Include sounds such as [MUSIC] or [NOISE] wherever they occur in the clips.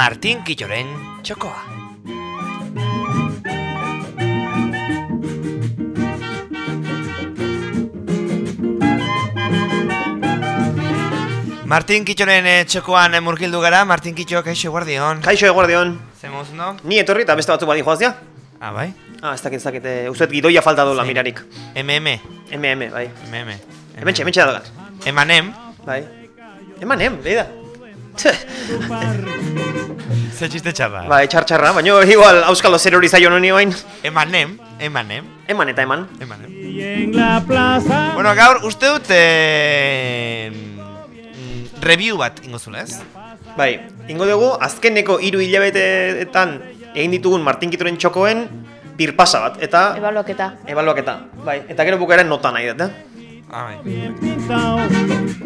Martin Quilloren txokoa. Martin Quilloren eh, txokoan eh, murgildu gara, Martin Quillo, kaixo guardion. Kaixo eguardion, Zemuz, no? ni etorri eta beste batzuk badin joazia. Ah, bai? Ah, ez dakit, ez dakit, eh, uste gidoia falta dola Zein? mirarik. MM. MM, bai. MM. Hementxe, hementxe da dagat. Emanem. Bai. Emanem, behi da. Ze txiste txarra. Bai, txar-txarra, baina igual auskalo zer hori zaio noni bain. Emanem. Emanem. Eman eta eman. Emanem. Bueno, gaur, uste dut... Eh, mm, review bat ingo zula, ez? Bai, ingo dugu, azkeneko hiru hilabeteetan egin ditugun Martin Kitoren txokoen birpasa bat, eta Ebaluaketa. ebaluaketa. Bai, eta gero bukaeren nota nahi dut, eh? Ah, bai.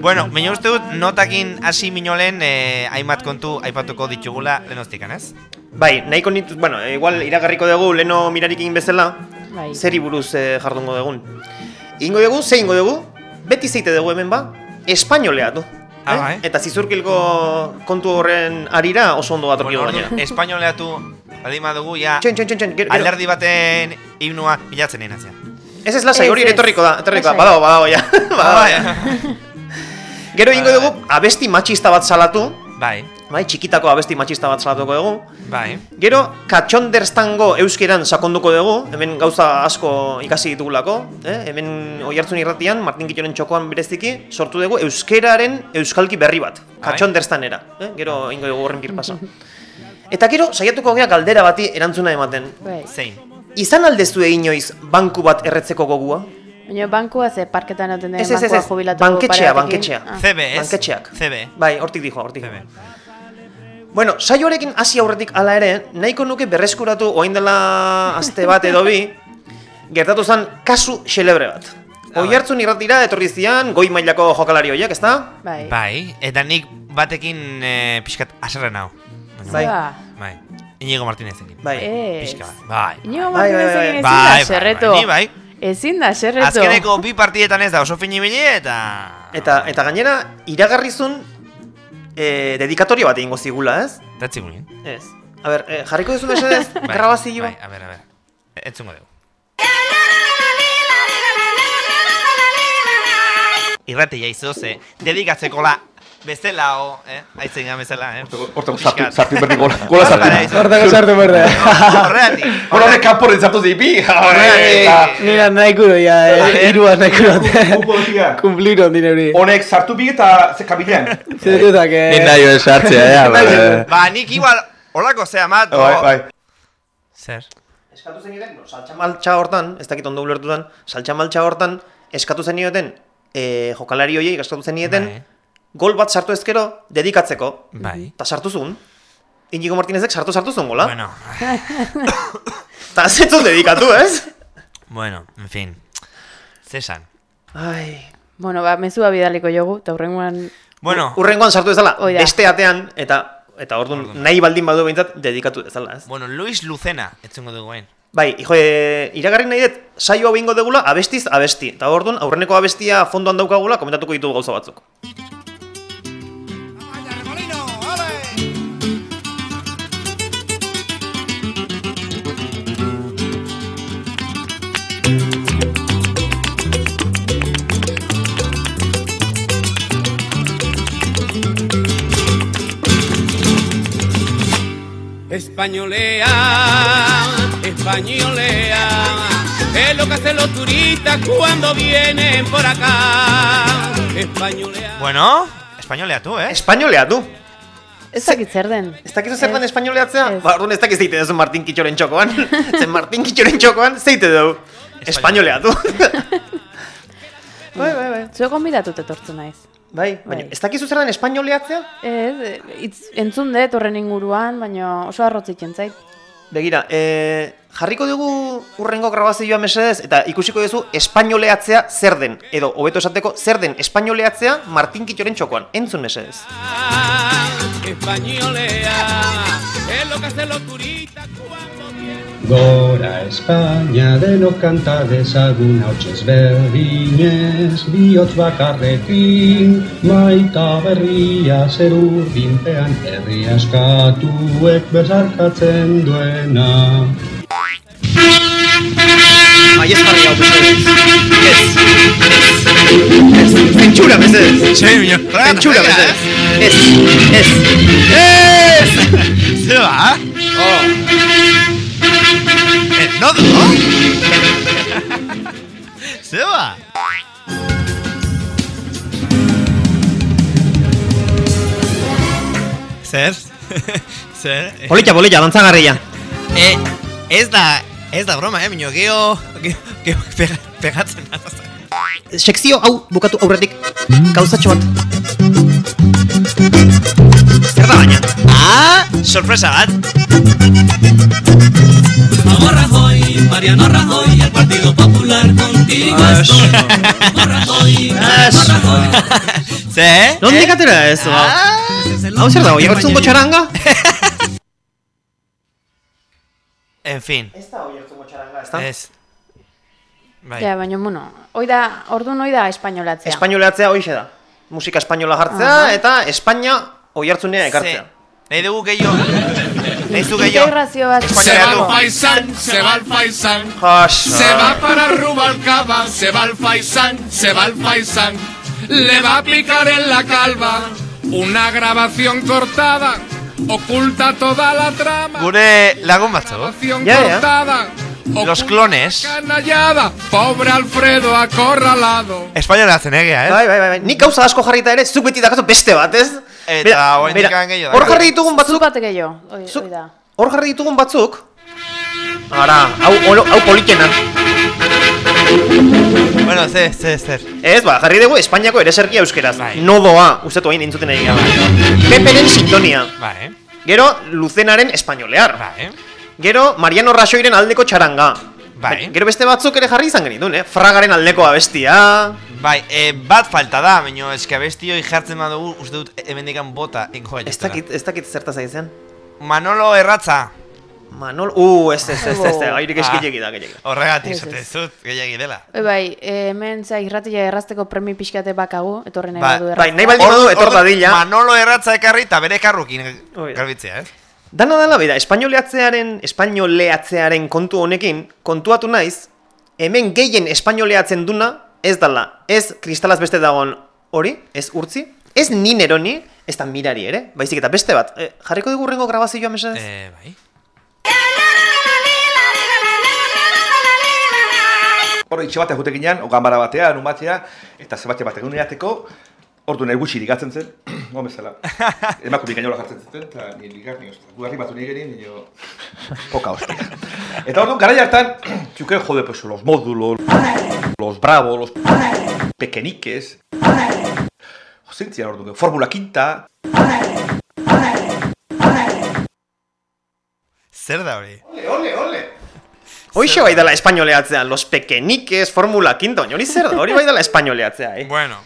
Bueno, baina uste dut notakin hasi minolen eh, hainbat kontu aipatuko ditugula lehenoztikan, ez? Bai, nahiko nitu, bueno, igual iragarriko dugu leno mirarik egin bezala, Bai. zeri buruz eh, jardungo dugun. Ingo dugu, ze ingo dugu, beti zeite dugu hemen ba, espainoleatu. Ah, bai. Eta zizurkilko kontu horren arira oso ondo bat Bueno, bueno, [LAUGHS] orduan, espainoleatu baldin badugu, ja, Txen, txen, txen, txen, gero, alderdi baten himnua bilatzen egin azia. Ez ez lasai, hori etorriko da, etorriko da, Lasai. badago, badago, ja. [LAUGHS] badago, bai. ja. Gero ingo dugu, abesti matxista bat salatu, Bai, bai, txikitako abesti matxista bat salatuko dugu. bai. Gero, katxonderstango euskeran sakonduko dugu, hemen gauza asko ikasi ditugulako, eh? hemen oihartzun irratian, Martin Kitoren txokoan bereziki, sortu dugu euskeraren euskalki berri bat, katxonderstanera, eh? gero ingo dugu horren birpasa. Eta gero, saiatuko gea galdera bati erantzuna ematen. Bai. Zein. Izan aldezu inoiz banku bat erretzeko gogua? Baina bankua ze parketan egoten den bankua ez, jubilatu banketxea, banketxea. Ah. CB, ez? Banketxeak. CB. Bai, hortik dijo, hortik CB. Bueno, saioarekin hasi aurretik hala ere, nahiko nuke berreskuratu orain dela aste bat edo bi, gertatu zen kasu xelebre bat. Ah, bai. Oihartzun irratira etorri zian goi mailako jokalari horiek, ezta? Bai. Bai, eta nik batekin eh, pixkat aserren hau. Bai. Ba. Bai. Inigo Martinezekin. Bai. Pixka. Bai. Inigo Bai, bai, Martinezekin ezin bai. da Bai, bai, bai, bai. Ezin da serreto. Azkeneko bi partidetan ez da oso fini bile eta... Eta, eta gainera, iragarrizun eh, dedikatorio bat egingo zigula, ez? Datzi gunin. Ez. A ber, eh, jarriko duzu mesedez, [LAUGHS] Bai, grabazio? Bai, a ber, a ber. Entzungo dugu. Irratia izoze, dedikatzeko la bezala o, eh? Aitzen gan bezala, eh? Hortako sartu, sartu berdi gola, gola sartu. Bai, bai. Hortako sartu berde. Horregatik. Bueno, horrek kanporen sartu zipi. Horregatik. Nira nahi kuro ya, eh, irua nahi kuro. Upo dira. Kumpliro dine hori. Honek sartu bi eta ze kabilean. Zerutak, eh. Ni nahi hori sartzea, ja, ba. Ba, nik igual, holako zea mat, Bai, bai. Zer? Eskatu zenioten, no, saltxamaltxa hortan, ez dakit ondo ulertutan, saltxamaltxa hortan, eskatu zenioten, e, jokalari horiek eskatu zenioten, Bai. Gol bat sartu ezkero, dedikatzeko, Bai. eta sartu zuen. Inigo Martinezek sartu sartu zuen gola. Bueno, [LAUGHS] Eta zetzu dedikatu, ez? bueno, en fin. Zesan. Ai... Bueno, ba, mezua bidaliko jogu, eta hurrengoan... Bueno, Urrengoan sartu ezala, Hoi da. beste atean, eta eta orduan nahi baldin badu behintzat, dedikatu ezala, ez? bueno, Luis Lucena, etzungo duguen. Bai, jo, e, iragarri nahi dut, saio hau ingo degula, abestiz abesti. Eta orduan, aurreneko abestia fondoan daukagula, komentatuko ditugu gauza batzuk. Españolea, españolea, es lo que hacen los turistas cuando vienen por acá. Españolea. Bueno, espainolea tu, eh? Espainolea du! Ez dakit zer den. Ez dakizu zer den espainoleatzea? Ba, orduan ez dakiz zeite duzu Martin Kitxoren txokoan. [LAUGHS] Zen Martin Kitxoren txokoan zeite dugu. Espainolea du. [LAUGHS] bai, bai, bai. Zuek gonbidatut etortzen naiz. Bai, baina Bai. ez dakizu zer den espainoleatzea? Ez, eh, itz, entzun dut horren inguruan, baina oso arrotzik entzait. Begira, e, jarriko dugu urrengo grabazioa mesedez eta ikusiko duzu espainoleatzea zer den. Edo, hobeto esateko, zer den espainoleatzea Martin Kitxoren txokoan. Entzun mesedez. Españolea, Gora España denok kanta dezagun hautsez berdinez Biotz bakarrekin maita berria zer urdinpean Herri askatuek bezarkatzen duena Ai, ez jarri hau, mesedez. Ez. Ez. Ez. Zentsura, mesedez. Txai, miño. Zentsura, mesedez. Ez. Ez. [LAUGHS] Ez! Zeba? Oh. No, no? Zeba? Zer? [LAUGHS] Zer? Polita, polita, dantzagarria. Eh, ez da, ez da broma, eh, miño, geho, geho, geho, pega, pegatzen da. Sekzio hau bukatu aurretik gauzatxo bat. Zer da baina? Ah, sorpresa bat. Vamos Rajoy, Mariano Rajoy, el Partido Popular contigo estoy. Vamos Rajoy, vamos Rajoy. Ze? Nondik atera ez? ba? Hau zer dago, jagotzungo txaranga? En fin, Ez da oiertzungo txaranga, ez da? ez. Bai. Ja, baina, bueno, hoi da, orduan hoi da espainolatzea. Espainolatzea hoixe da. Musika espainola jartzea Aha. eta Espainia oihartzunea ekartzea. Ze, nahi dugu gehiago. Gehiago. Integrazio bat. Se va al faisán, se va al faisán. Jas. para Rubalcaba, se va al faisán, se va al faisán. Le va a picar en la calva una grabación cortada, oculta toda la trama. Gure lagun batzu. Grabación Ya, ya. cortada, Los clones. canallada, pobre Alfredo acorralado. Espainola zen egia, eh? Bai, bai, bai, bai. Nik gauza asko jarrita ere, zuk beti dakazu beste bat, ez? Eta oraindik bera, han gehiago Hor daukagu. jarri ditugun Zu batzuk, bat gehiago, hoi, da. hor jarri ditugun batzuk. Ara, hau, hau, politena. Bueno, ze, ze, zer. Ez, ba, jarri dugu Espainiako ereserkia euskeraz. Bai. Nodoa, uste hain entzuten egin. Peperen sintonia. Bai, Gero, Luzenaren espainolear. bai. Gero, Mariano Rajoiren aldeko txaranga. Bai. Gero beste batzuk ere jarri izan genitun, eh? Fragaren aldeko abestia. Bai, e, bat falta da, baina eske abestioi jartzen badugu, uste dut hemendikan bota ingo Ez dakit, ez dakit zertaz aizen. Manolo Erratza. Manol, uh, ez, ez, ez, ez, ez, Oh. airik eskilegi da, gehiagia. Horregatik ez. zut, gehiagi dela. Bai, eh, hemen za irratia errazteko premi pixkate bakagu, etorri nahi Ba- badu Bai, erraztea. nahi baldin badu etor dadila. Manolo Erratza ekarri eta bere karrukin garbitzea, eh? Dana dela, bida, espainoleatzearen, espainoleatzearen kontu honekin, kontuatu naiz, hemen gehien espainoleatzen duna, ez dala, ez kristalaz beste dagon hori, ez urtzi, ez ni neroni, ez da mirari ere, baizik eta beste bat. E, jarriko dugu rengo grabazioa mesedez? Eh, bai. Hor, itxe batean jute ginean, o gambara batean, umatzea, eta zebatxe bat egun erateko, ordu nahi gutxi ligatzen zen, gomez zela. Emako bikainola jartzen zuten, eta ni ligar, ni ostia. Gu arribatu nahi gerin, nio... [LAUGHS] Poka hostia. Eta ordu, gara hartan, [CLEARS THROAT] txuken jode, pues, los módulos, los bravos, los pequeñiques, Zintzian ordu, Formula Quinta, Zer da hori? Hoixe bai dela espainoleatzean, los pequeñiques, formula quinta, hori zer da, hori bai dela espainoleatzea, eh? Bueno,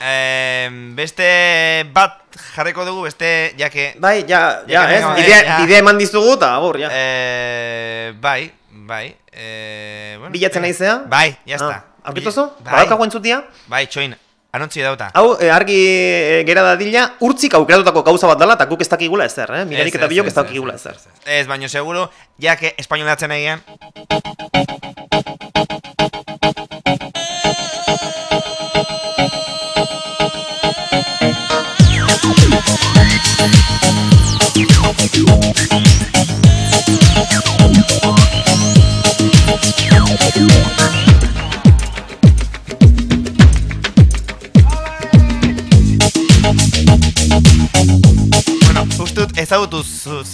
eh, beste bat jarriko dugu, beste, jake... Bai, ja, Ja, ez, venga, bidea, bidea eman dizugu, eta abur, ja. Eh, bai, bai. Eh, bueno, Bilatzen venga. naizea? Bai, está. Ah, Aurkituzu? Bai, Badaukagu entzutia? bai, txoin, anontzi dauta. Hau, eh, argi eh, gera dadila, urtzik aukeratutako gauza bat dela, eta guk ez dakigula ezer, eh? Mirarik eta bilok ez, dakigula ez, ezer. ez, baino seguro, ja que espainolatzen egian.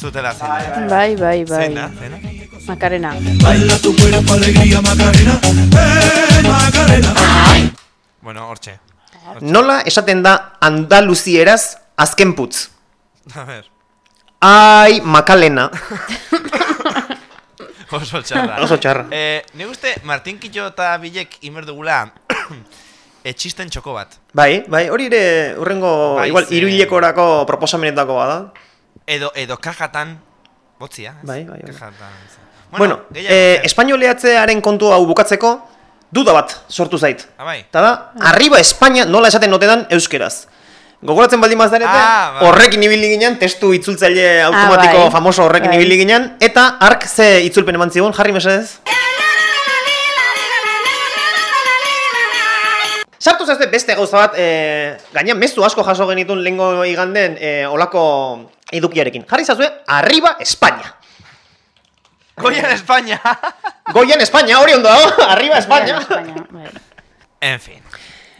Zutela zen. Bai, bai, bai. Zein da, zein da? Makarena. Bueno, hortxe. Nola esaten da Andaluzieraz azken putz? A ver, Ai, Makalena. [LAUGHS] oso txarra. Oso txarra. Eh, ne uste, Martin Kitxo eta Bilek imer dugula [CLEARS THROAT] etxisten txoko bat. Bai, bai, hori ere urrengo, Bai, igual, ze- iruilekorako proposamenetako bada. Edo, edo kajatan, Botzia. ez? Bai, bai, bai. Kajatan. Bueno, gehiago, eh, espainoleatzearen kontu hau bukatzeko, duda bat sortu zait. Ah, bai. Eta da, arriba Espainia nola esaten notedan euskeraz. Gogoratzen baldin bazarete, Ah, bai. horrekin ibili ginen, testu itzultzaile automatiko bai. famoso horrekin Bai. ibili ginen, eta ark ze itzulpen eman zigun, jarri mesedez? Sartu zazte beste gauza bat, e, gainean mezu asko jaso genitun lehengo iganden e, olako edukiarekin. Jarri zazue, arriba Espainia. Goian España. [LAUGHS] Goian Espainia, hori ondo dago, [LAUGHS] arriba. Espainia, bai. en fin.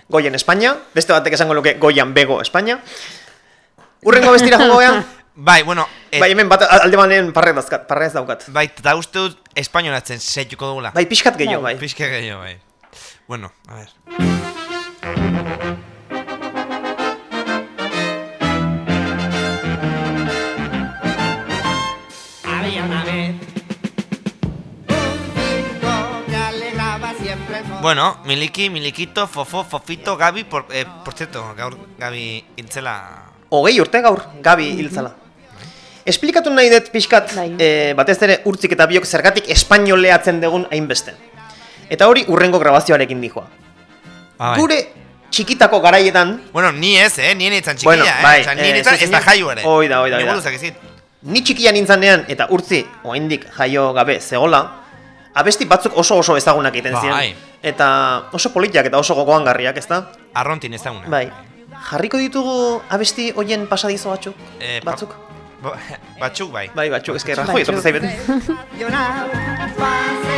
Goian Espainia, beste batek esango luke Goian Bego Espainia. Urrengo bestira jongo gea, [LAUGHS] Bai, bueno, et, bai hemen bat alde banen parre dazkat, parre ez daukat. bai, eta uste dut espainolatzen seituko dugula. Bai, pixkat gehiago, bai. Pizke gehiago, bai. Bueno, a ver. Bueno, Miliki, Miliquito, Fofo, Fofito, Gabi, por, eh, por cierto, gaur Gabi intzela... Hogei urte gaur, Gabi hiltzala. Esplikatu nahi dut pixkat, Bai. eh, batez ere urtzik eta biok zergatik espainoleatzen dugun hainbeste. Eta hori urrengo grabazioarekin dijoa. Ah, bai. Gure txikitako garaietan, Bueno, ni ez, eh? Ni nintzen txikia, Bueno, eh? bai, Osa, ni eh, nintzen ez da jaio ere. Hoi da, hoi da, hoi Ni ezit. ni txikia nintzanean eta urtzi oraindik jaio gabe zegola, abesti batzuk oso oso ezagunak egiten ziren. Bai. Eta oso politiak eta oso gogoangarriak, ezta? Arrontin ez dauna. Bai. Jarriko ditugu abesti hoien pasadizo batzuk? Eh, batzuk? Bo- [LAUGHS] Batzuk bai. Bai, batzuk, eske Rajoy etortu zaibet. [LAUGHS]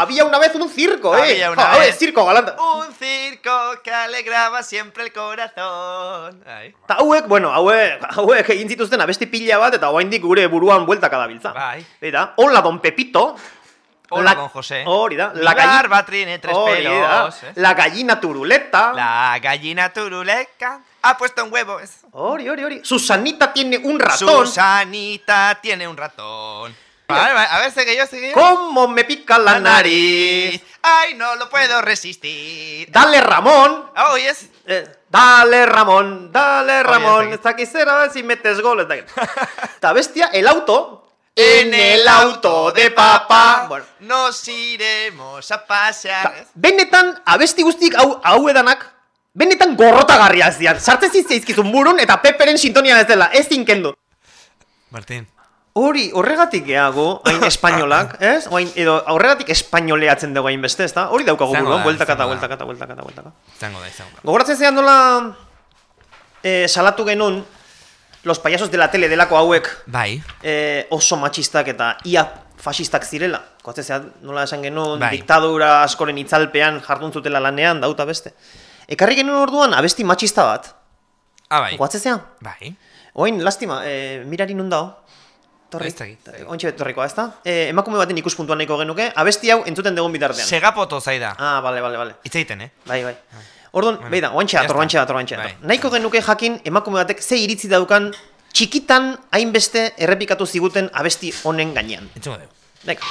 Había una vez un circo, eh. Había una vez. circo galanta. Un circo que alegraba siempre el corazón. Ai. Ta hauek, bueno, hauek, hauek egin zituzten abesti pila bat eta oraindik gure buruan bueltaka dabiltza. Bai. Eta, hola don Pepito. Hola, La- don José. Hori da, La gallina. barba tiene tres pelos. ¿eh? La gallina turuleta. La gallina turuleca ha puesto un huevo. Hori, hori, hori. Susanita tiene un ratón. Susanita tiene un ratón. Vale, vale, a ver, sigue yo, sigue yo. ¿Cómo me pica la nariz? Ay, no lo puedo resistir. Dale Ramón. Oh, yes. Eh, dale Ramón, dale Ramón. ez dakit. Ez dakit zer, a ver si metes gol. Ez dakit. Eta bestia, el auto. En el auto de papá Bueno, nos iremos a pasear. Ta, benetan, abesti guztik hau, hau edanak, benetan gorrotagarriak zian. Sartzen zizkeizkizun burun eta peperen sintonia ez dela, ez zinkendu. Martín. Hori, horregatik geago, hain [LAUGHS] espainolak, ez? Oain, edo, horregatik espainoleatzen dugu hain beste, ezta? Hori daukagu buruan, da, bueltaka eta izango da. bueltaka eta bueltaka eta bueltaka. Izango da, izango da. Gogoratzen zean nola eh, salatu genuen los payasos de la tele delako hauek Bai. eh, oso matxistak eta ia fasistak zirela. Gogoratzen zean nola esan genuen Bai. diktadura askoren itzalpean jardun zutela lanean dauta beste. Ekarri genuen orduan abesti matxista bat. Ah, bai. Gogoratzen zean? Bai. Oin, lastima, eh, mirari nun dao? Torri, ontxe torrikoa, ezta? Eh, emakume baten ikuspuntuan nahiko genuke, abesti hau entzuten dugun bitartean. Segapoto zaida. Ah, bale, bale, bale. Hitz egiten, eh? Bai, bai. Orduan, Bueno, beida, oantxe dator, oantxe dator, oantxe dator. Bai. Nahiko genuke jakin emakume batek ze iritzi daukan txikitan hainbeste errepikatu ziguten abesti honen gainean. Entzungo dugu. Venga.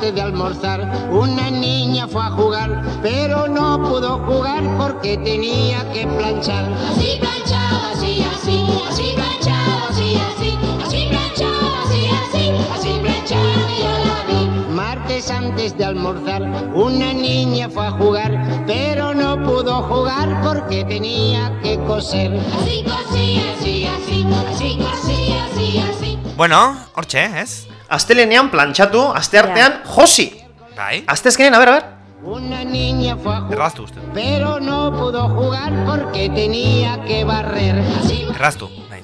Antes de almorzar, una niña fue a jugar, pero no pudo jugar porque tenía que planchar. Así planchaba, así, así, así planchaba, así, así, así planchaba, así, yo la vi. Martes antes de almorzar, una niña fue a jugar, pero no pudo jugar porque tenía que coser. Así cosía, así, así, así cosía, así, así. Bueno, hortxe, ez? Astelenean plantxatu, asteartean josi. Bai. Astezkenen, a ver, a ver. Una niña fue a jugar, Erraztu uste. pero no pudo jugar porque tenía que barrer. Así Erraztu. Bai.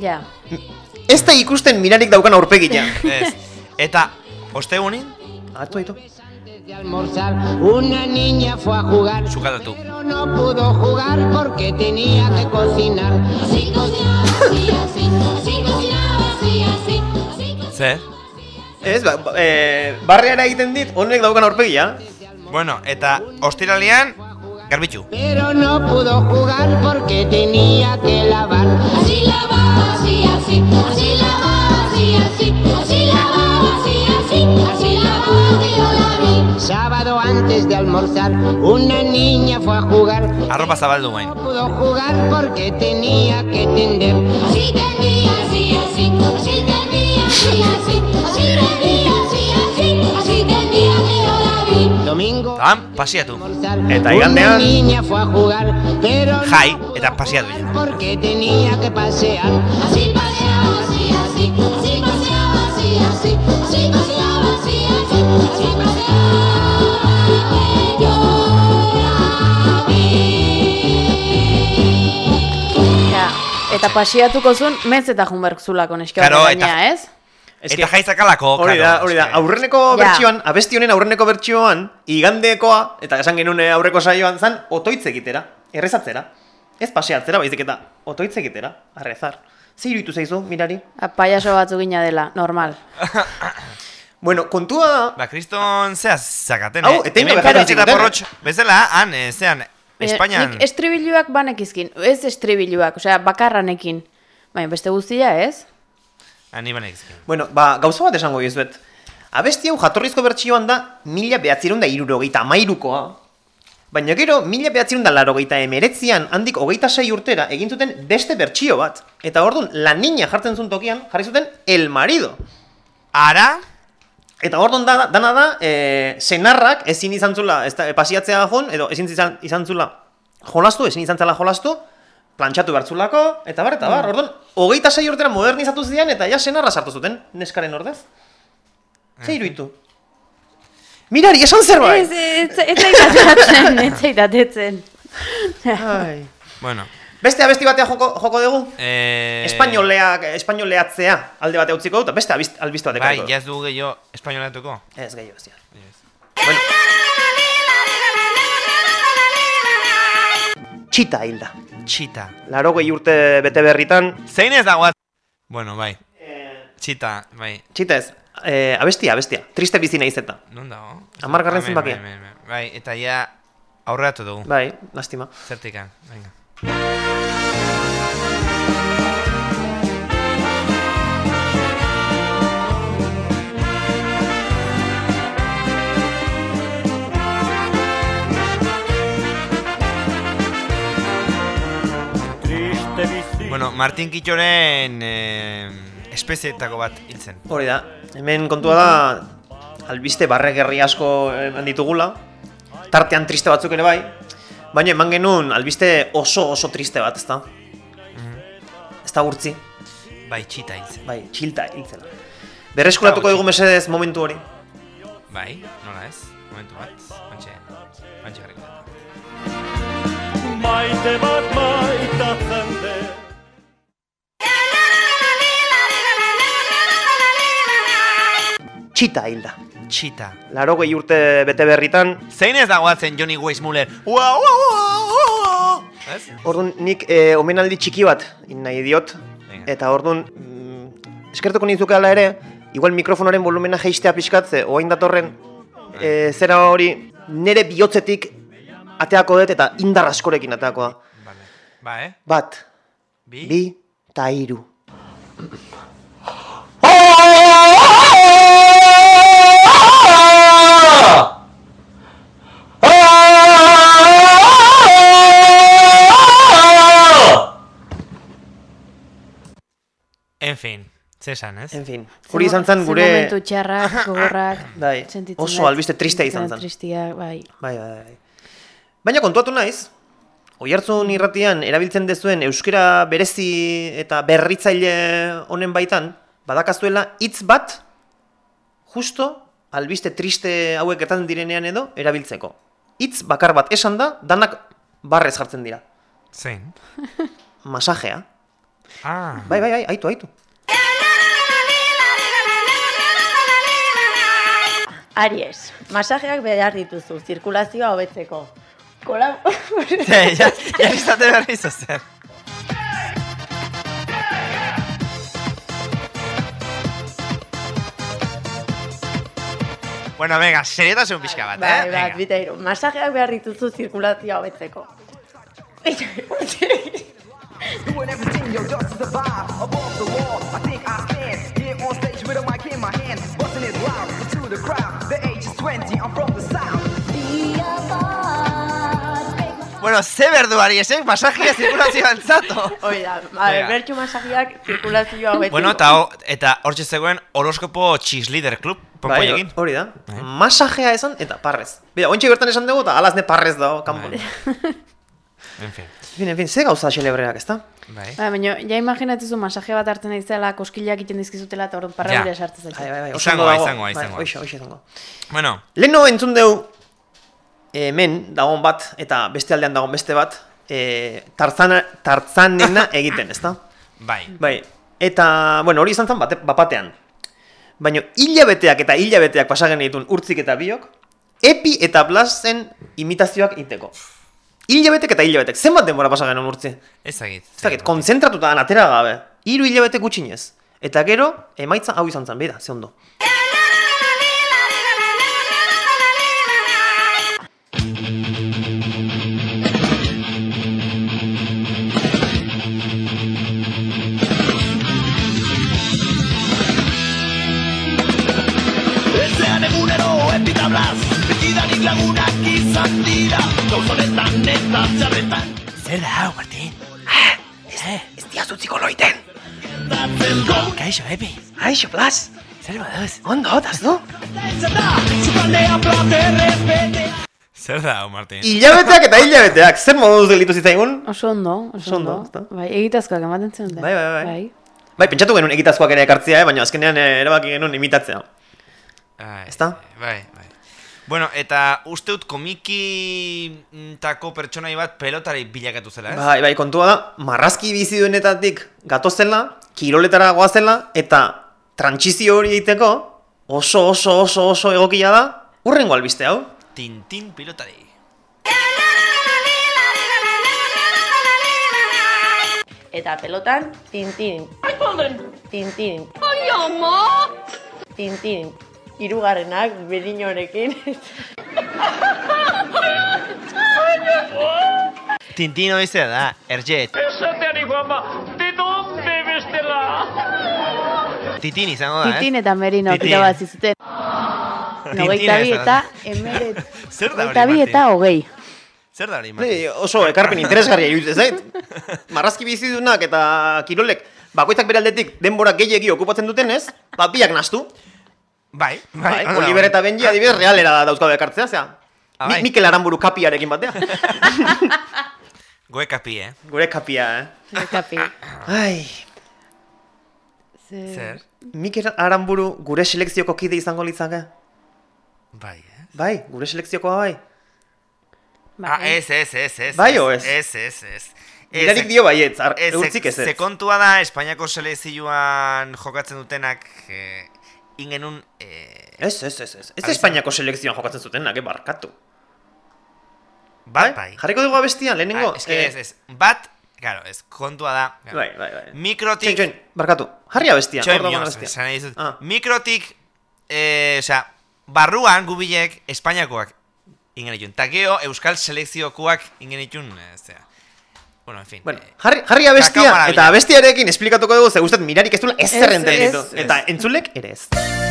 Ja. Ez da ikusten mirarik daukan aurpegia. [LAUGHS] Ez. Eta, ostegunin, Atu, de almorzar, una niña fue a jugar, pero no pudo jugar porque tenía que cocinar. Así cocinaba, así, así, Zer? Ez, ba, eh, barreara egiten dit, honek daukan aurpegia. Bueno, eta ostiralean, garbitxu. Pero no pudo jugar porque tenía que lavar. Así lavaba, así, así, así lavaba, así, así, así la va, así, así, así la va que yo la vi. Sábado antes de almorzar, una niña fue a jugar. Arropa zabaldu guain. No pudo jugar porque tenía que tender. Así tenía, así, así, así tenía, Domingo. Taban, pasiatu. Eta Una igandean, niña fue a jugar, pero no Jai, eta pasiatu porque tenía que pasear. Así paseaba, así, así, así paseaba, así, así, así paseaba, así, así, así paseaba que yo la vi. Ja, eta pasiatuko zuen, mez eta junberk zulako neska Claro, eta- ez? Eta jaizakalako, hori da, hori da, eske. aurreneko bertsioan, abesti honen aurreneko bertsioan, igandekoa, eta esan genuen eh, aurreko saioan zan, otoitz egitera, errezatzera. Ez paseatzera, baizik eta otoitz egitera, arrezar. Ze iruditu zaizu, mirari? A, Paiaso batzu gina dela, normal. [LAUGHS] Bueno, kontua da, Ba, kriston zea zakaten, Hau, eh? Peritz eta ziguten, porrotx, bezala, han, eh, zean, Espainian, Nik estribiluak banekizkin, ez estribiluak, osea, bakarranekin. Baina beste guztia, ez? Ani banekizkin. bueno, ba, gauza bat esango dizuet. Abesti hau jatorrizko bertsioan da, mila behatzerun da irurogeita amairukoa. Baina gero, mila behatzerun da larogeita emeretzian, handik hogeita sei urtera, egin zuten beste bertsio bat. Eta orduan, la niña jartzen zuen tokian, jarri zuten el marido. Ara, Eta orduan da, dana da, e, senarrak ezin izan zula, ez da, pasiatzea jon, edo ezin izan, izan zula jolastu, ezin izan zela jolastu, plantxatu bertzulako, eta bar, eta bar, orduan, hogeita sei urtera modernizatu zidan, eta ja senarra sartu zuten, neskaren ordez. Ze iruditu? Mirari, esan zerbait! Ez, ez, ez zaitatetzen, ez zaitatetzen. Ai. bueno, Beste abesti batea joko, joko dugu? eh... Espainoleak, espainoleatzea alde bate utziko dut, beste abist, albiste batek Bai, jaz dugu gehiago espainolatuko. Ez gehiago, ez Bueno. Txita hilda. Txita. Laro gehi urte bete berritan, Zein ez dagoat? Bueno, bai. Txita, bai. txita ez, e, abestia, abestia, triste bizi naiz eta. Non dago? Hamargarren Hemen, zenbakia. hemen. Bai, eta ja aurreatu dugu. Bai, lastima. Zertikan, venga. Bueno, Martin Kitxoren eh, espezietako bat hiltzen. Hori da, hemen kontua da, albiste barregerri asko eman ditugula, tartean triste batzuk ere bai, baina eman genuen albiste oso oso triste bat, ezta? Ez da gurtzi, Bai, txita hiltzen. bai, txilta hiltzela. Berreskuratuko dugu mesedez momentu hori. Bai, nola ez? Momentu bat, bantxe, bantxe garriko. Maite bat maitatzen Txita hilda. Txita. Laro gehi urte bete berritan, Zein ez dagoatzen Johnny Weissmuller? Ua, ua, ua, ua. Ez? orduan nik e, omenaldi txiki bat nahi diot, Venga. eta orduan mm, eskertuko nizuke ala ere, igual mikrofonoren volumena jeistea pixkat, ze oain datorren e, zera hori nere bihotzetik ateako dut eta indar askorekin ateako da. Vale. Ba, eh? Bat, Bi? bi, ta hiru. Fin, zesan, ez? En fin, hori izan zen Ze gure... momentu txarrak, [COUGHS] gogorrak, [COUGHS] Bai, sentitzen oso albiste tristea izan zen. Tristia, bai. Bai, bai, bai. Baina kontuatu naiz, oihartzun irratian erabiltzen dezuen euskera berezi eta berritzaile honen baitan, badakazuela hitz bat justo albiste triste hauek gertatzen direnean edo erabiltzeko. Hitz bakar bat esan da, danak barrez jartzen dira. Zein? Masajea. Ah, Bai, bai, bai, aitu, aitu. Aries, masajeak behar dituzu, zirkulazioa hobetzeko. Kola... [LAUGHS] ja, ja, ja izate berri zer. Bueno, venga, serietasun pixka bat, eh? bai, bat, Venga. bitairu. Masajeak behar dituzu zirkulazioa hobetzeko. Doing everything yo just to survive above the wall. I think I 20, I'm from the south. Bueno, ze berduari esek, eh? masajia zirkulazioan [LAUGHS] zatu. Oida, yeah. bertxu masajiak zirkulazioa beti. Bueno, eta, eta hortxe zegoen horoskopo cheerleader club, pompa egin. Bai, hori da, eh? masajea esan eta parrez. Bida, ointxe bertan esan dugu eta alazne parrez dago, kanpon. Bai. [LAUGHS] en fin. En fin, en fin, ze gauza xelebreak, ez da? Bai. Ba, baina, ja imaginatzu masaje bat hartzen naizela, koskilak egiten dizkizutela, eta orduan parra Ja. bire sartzen zaitu. Bai, bai, bai, oso Izango, izango, Bai, izango. Hoxe izango. Bueno, Leno entzun deu hemen dagoen bat eta beste aldean dagoen beste bat e, tarzana, tarzanena [COUGHS] egiten, ezta? bai. Bai, eta, bueno, hori izan zen bate, bapatean. Baina hilabeteak eta hilabeteak pasagen ditun urtzik eta biok, epi eta blasen imitazioak iteko. Hilabetek eta hilabetek, zenbat denbora pasagen urtzi? Ez dakit. Ez dakit, konzentratuta atera gabe. Hiru hilabete gutxinez. Eta gero, emaitza hau izan zen, bida, ze ondo. Ezean egunero epitablaz Betidanik lagunak izan dira Gauzonetan eta txarretan Zer da hau, Martin? Ez diazutziko loiten. Kaixo, Epi. Aixo, Blas. Zer baduz? Ondo, otaz, du? Zer da hau, Martin? Hilabeteak eta hilabeteak, zer moduz delitu zitzaigun? Oso ondo, oso ondo? Bai, egitazkoak ematen zen. Bai, bai, bai. bai. Bai, pentsatu genuen egitazkoak ere ekartzea, eh? baina azkenean eh, erabaki genuen imitatzea. Ai, Ezta? Bai, bai. Bueno, eta uste dut komikitako pertsonai bat pelotari bilakatu zela, ez? Bai, bai, kontua da, marrazki bizi duenetatik gatozela, kiroletara goazela, eta trantsizio hori egiteko oso oso oso oso egokia da, urrengo albiste hau. Tintin pilotari. Eta pelotan, tintin. Tintin. Tintin. Hirugarrenak berinorekin. Tintin hoizea da, erjet. Esatean iguama, de donde bestela? Titin izango da, Titin eh? eta merino Titin. irabazi zuten. Tintin Hogeita bi eta emeret. [LAUGHS] Zer da hori, Martin? eta hogei. Zer da hori, Martin? Ni oso ekarpen interesgarria iruditzen zait. [LAUGHS] Marrazki bizidunak eta kirolek bakoitzak bere aldetik denbora gehiegi okupatzen dutenez, ba biak nastu. Bai, bai. Bai, Oliver dago. eta Benji adibidez realera dauzkabe ekartzea, zea. Ah, Mi- bai. Mikel Aramburu kapiarekin batea. [LAUGHS] Goe kapi, eh? Gure kapia, eh. Kapi. [LAUGHS] Ai, Zer? Mikel Aramburu gure selekzioko kide izango litzake? Bai, eh? Bai, gure selekziokoa bai. Ah, ez, ez, ez, ez. Bai o ez? Ez, ez, ez. Mirarik dio baietz, ar- Ez, eurtzik ez ez. Ze kontua da, Espainiako selezioan jokatzen dutenak eh, ingenun... Eh, Ez, ez, ez, ez. Ez. Espainiako selekzioan jokatzen zutenak, eh, barkatu. bat, bai. Jarriko dugu abestian, lehenengo. Ah, es que eh, ez, ez. Bat, claro, ez, kontua da. claro. Bai, bai, bai. Mikrotik... Txoin, txoin, barkatu. Jarri abestian. Txoin, dizut. Ah. Mikrotik, eh, osea, barruan gubilek Espainiakoak ingen ditun. Ta gero, Euskal selekziokoak ingen ditun, eh, zera. Bueno, en fin. Bueno, eh, jarri, jarri abestia, eta abestiarekin esplikatuko dugu, ze gustat mirarik ez duela ez zerren. Eta entzulek ere ez.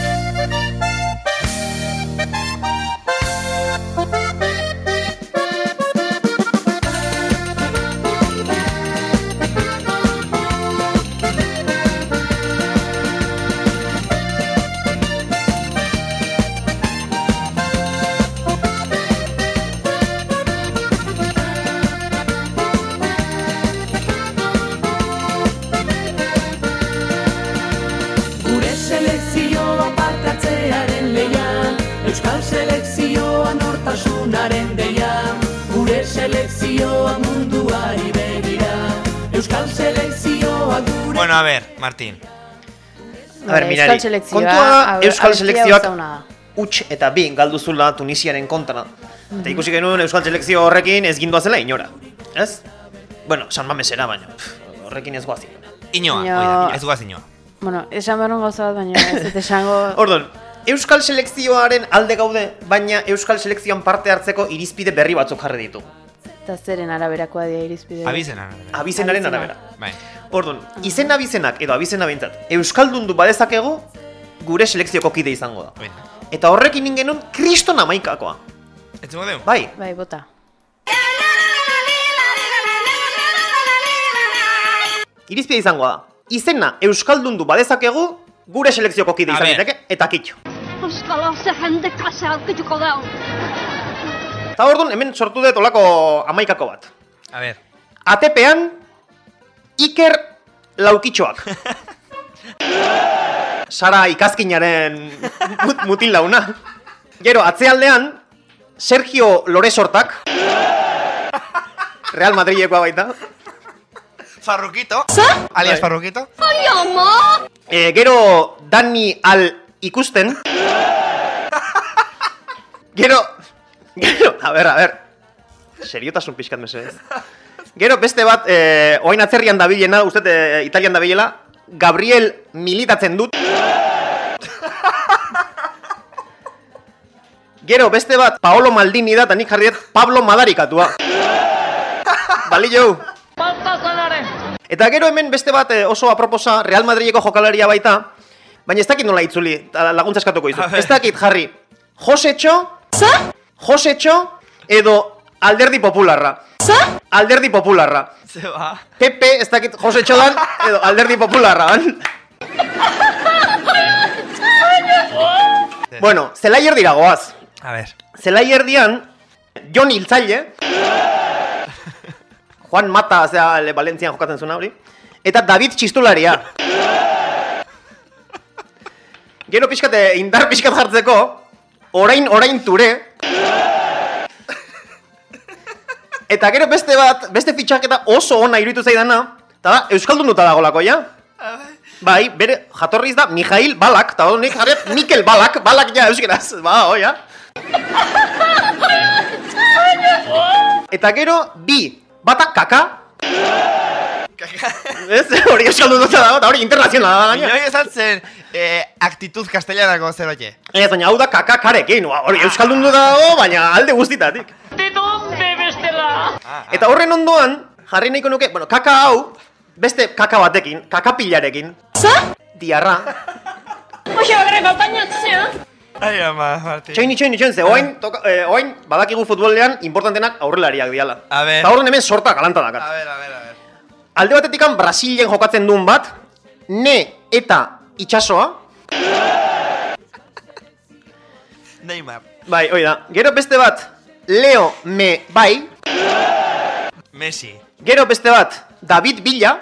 A ver, Martín. A ber, Euskal mirari, selekzioa, kontua Euskal selekzioak huts eta bi galduzula Tunisiaren kontra. Eta ikusi genuen Euskal selekzio horrekin ez gindoa zela inora. Ez? Bueno, San Mamesera baina, horrekin ez goazi. Inoa, Ino- oida, ez guaz inoa. Bueno, esan behar gauza bat, baina ez dut esango... [LAUGHS] Ordon, Euskal selekzioaren alde gaude, baina Euskal selekzioan parte hartzeko irizpide berri batzuk jarri ditu. Eta zeren araberakoa dira irizpide? Abizena. Abizenaren arabera. Bai. Orduan, izen abizenak edo abizena bintzat, Euskaldundu badezakegu, gure selekzioko kide izango da. Bain. Eta horrekin ingenun, kristo namaikakoa. Ez zemo Bai. Bai, bota. Irizpide izango da. Izena Euskaldundu badezakegu, gure selekzioko kide izan diteke, eta kitxo. Euskala ze jende kasea aurkituko dau. Eta orduan hemen sortu dut olako amaikako bat. A ver. ATP-an Iker Laukitxoak. [LAUGHS] Sara ikazkinaren mut, mutil launa. Gero, atzealdean, Sergio Loresortak. Real Madrilekoa baita. Farruquito. Alias Bai. Farruquito. Ai, ama! E, gero, Dani Al ikusten. [LAUGHS] Gero, gero, [LAUGHS] a ber, a ber. Seriotasun pixkat mesedez. Gero, beste bat, e, oain atzerrian dabilena, uste e, italian dabilela, Gabriel militatzen dut. Gero, beste bat, Paolo Maldini da, eta nik jarri dut Pablo Madarikatua. Bali jau. Eta gero hemen beste bat eh, oso aproposa Real Madrideko jokalaria baita, baina ez dakit nola itzuli, laguntza eskatuko izu. Ez dakit jarri, Josetxo, Josetxo, edo Alderdi Popularra. Alderdi Popularra. Se va. Pepe, ez dakit Josetxo dan, edo Alderdi Popularra. ban. bueno, zelai erdira goaz. A ver. Zelai erdian, Jon Hiltzaile, Juan Mata, zera, le Valentzian jokatzen zuen hori, eta David Txistularia. Gero pixkat, eh, indar pixkat jartzeko, orain, orain ture, eta gero beste bat, beste fitxaketa oso ona iruditu zaidana, eta da, Euskaldun duta dagolako, ja? Bai, bere jatorriz da Mijail Balak, eta honik jarret Mikel Balak, Balak ja euskeraz, ba, ja. Eta gero, bi, bata kaka. [LAUGHS] Ez, hori euskaldun dutza dago, eta hori internazionala da gaina. Inoiz esan zen eh, aktitud castellanako zer oie. Ez, baina hau da kaka karekin, hori euskaldun dut dago, baina alde guztitatik. Eta horren ondoan, jarri nahiko nuke, bueno, kaka hau, beste kaka batekin, kaka pilarekin. Diarra. Oxe, bakarrik apainatzea. Ai, ama, Marti. Txoin, txoin, txoin, ze, oain, toka, eh, oain, badakigu futbolean importantenak aurrelariak diala. A ver. Eta horren hemen sorta galanta dakat. A ver, a ver, a ver. Alde batetikan Brasilen jokatzen duen bat, ne eta itxasoa. Neymar. Bai, hoi da. Gero beste bat, Leo me bai. Messi. Gero beste bat, David Villa.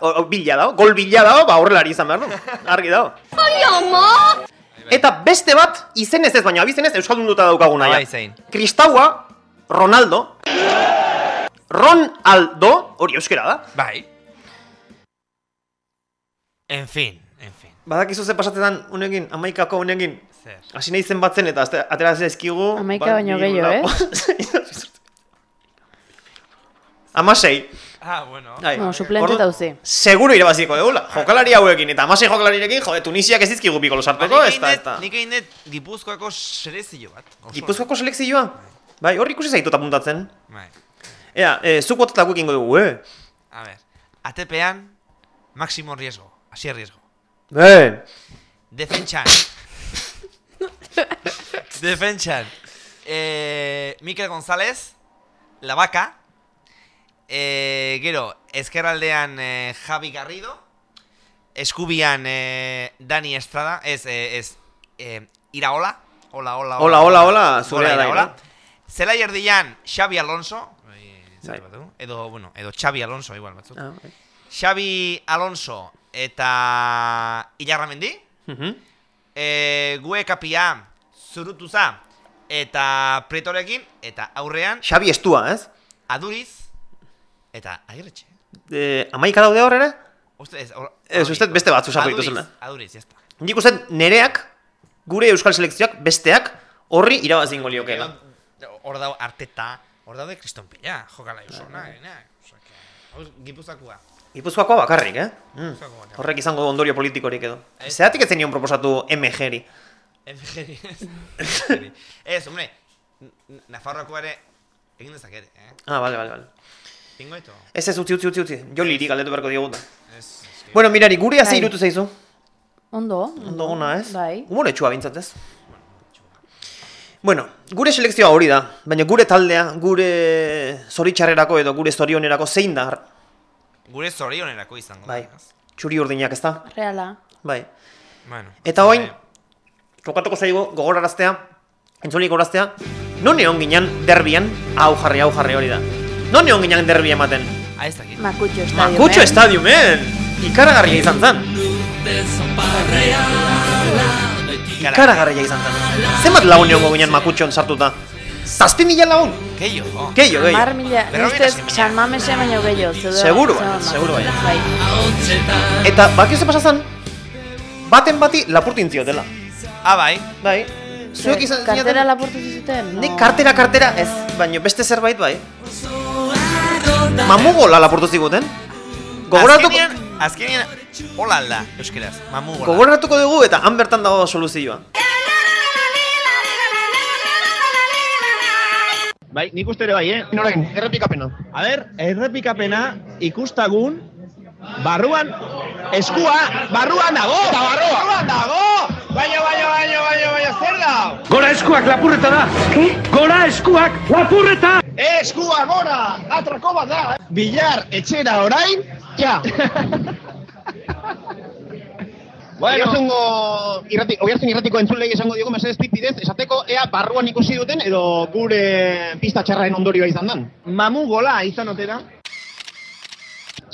O, o, Villa dago, gol Villa dago, ba horrelari izan behar du. [LAUGHS] Argi dago. Ai, ama! Eta beste bat, izenez ez, baina abizenez Euskaldun duta daukaguna Bai, ja. zein. Kristaua, Ronaldo. Ronaldo, hori euskera da. Bai. En fin, en fin. Badakizu ze pasatzen unekin, amaikako unekin. Zer. Hasi nahi zen batzen eta azte- atera zaizkigu... Hamaika bat, baino bi, gehiago, eh? [LAUGHS] Amasei. Ah, bueno. Bai. No, suplente Ordu- dauzi. Seguro irabaziko dugula. Jokalari hauekin eta amasei jokalarirekin, jode, Tunisiak ez dizkigu biko losartuko, ez da, ez da. Nik egin dut Gipuzkoako selezio bat. Gipuzkoako selekzioa? Bai, hor ikusi zaitut apuntatzen. Bai. Ea, e, zuk botatako ekingo dugu, eh? A ver. ATP-an, máximo riesgo. Así riesgo. Eh, Defentsan. Defentsan. Eh, Mikel González, La Vaca. Eh, gero, ezkerraldean eh, Javi Garrido. Eskubian eh, Dani Estrada. Ez, ez, eh, Iraola. Hola, hola, Hola, hola, hola, zurea da. Zelai erdian Xabi Alonso. Bai, Bai. batu. Edo, bueno, edo Xabi Alonso igual batzuk. Ah, bai. Xabi Alonso eta Ilarramendi. Mhm. E, gue kapia zurutuza eta pretorekin eta aurrean Xabi estua, ez? aduriz eta agirretxe. E, amaika daude hor ere? Uste, ez, or, Ez, uste beste batzu Aduriz, dituzuna. Aduriz, jazta. Nik uste nereak, gure euskal selekzioak, besteak, horri irabazingo liokeela. Hor dago arteta, hor daude kriston pila, jokala eusona, bai. Hau, gipuzakua. Gipuzkoakoa bakarrik, eh? Mm. Horrek izango ondorio politikorik edo. Ez. Zeratik ez zenion proposatu MG-ri. MGri. ez, hombre, N- Nafarroako ere egin dezakete, eh? Ah, bale, bale, bale. Pingo eto? Ez ez, utzi, utzi, utzi, utzi. Joliri galdetu beharko dioguta. Ez, ez, que- Bueno, mirari, gure hazi Bai. irutu zaizu. Ondo. Ondo gona, ez? Bai. Humore txua bintzat, ez? Bueno, gure selekzioa hori da, baina gure taldea, gure zoritxarrerako edo gure zorionerako zein da gure zorionerako izango Bai, da. ez? txuri urdinak ez da? Reala. Bai. Bueno. Eta hoin, tokatuko zaigu gogoraraztea, entzulik gogoraztea, non egon ginen derbian, hau jarri, hau jarri hori da. Non egon ginen derbia ematen? Ah, ez dakit. Makutxo estadio. Makutxo estadiumen! Ikaragarria izan zen. Ikaragarria izan zen. Zenbat lagun egongo ginen makutxon sartuta? Zazpi mila lagun? Keio, oh. Keio, keio. Mar mila, Berrogeita ustez, San Mamesen baino gehiago. zeuden- Seguru zeuden bai, seguru bai. Eta bakio ze pasa zen, baten bati lapurtin ziotela. Ah, bai. Bai. Zuek izan Kartera lapurtu zizuten? No. Nik kartera kartera ez, baino beste zerbait bai. Mamugola lapurtu ziguten. Gogoratuko, Azkenean, azkenean, hola alda, euskeraz. Mamu gola. gogoratuko dugu eta han bertan dago soluzioa. Bai, nik uste ere bai, eh? Norain, errepikapena. A ber, errepikapena ikustagun barruan eskua barruan dago! Eta barruan! Barruan dago! Baina, baina, baina, baina, baina, zer da? Gora eskuak lapurreta da! Ke? Gora eskuak lapurreta! Eskua gora! Atrako bat da! Bilar etxera orain, ja! [LAUGHS] Bueno. Oiartzungo irrati, oiartzun irratiko entzulei esango diogu mesedez pipidez, esateko ea barruan ikusi duten edo gure pista txarraren ondorioa izan dan. Mamu gola izan ote da?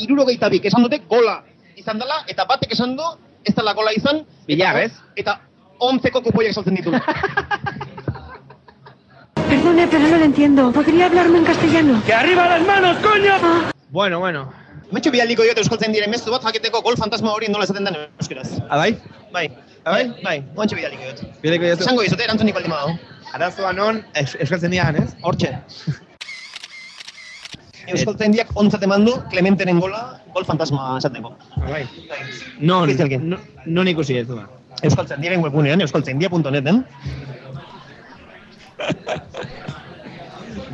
Irurogeita bik esan dute gola izan dela, eta batek esan du ez dela gola izan. Bilar, eta- ez? Eta onzeko kupoiak saltzen ditu. [LAUGHS] Perdone, pero no lo entiendo. ¿Podría hablarme en castellano? ¡Que arriba las manos, coño! Bueno, bueno. Metxo bidaliko diote euskaltzen diren mezu bat jakiteko gol fantasma hori nola esaten den euskeraz. Abai? Bai. Abai? Bai, ontxe bidaliko diote. Bidaliko diote. Esango dizute erantzunik baldin badago. Arazoa non, es, eskaltzen dian, ez? Hortxe. [LAUGHS] Euskaltzen diak ontzat eman du Clementeren gola gol fantasma esateko. Bai. Non, non, non ikusi ez du ba. Euskaltzen diren webgunean, euskaltzaindia.neten. [LAUGHS]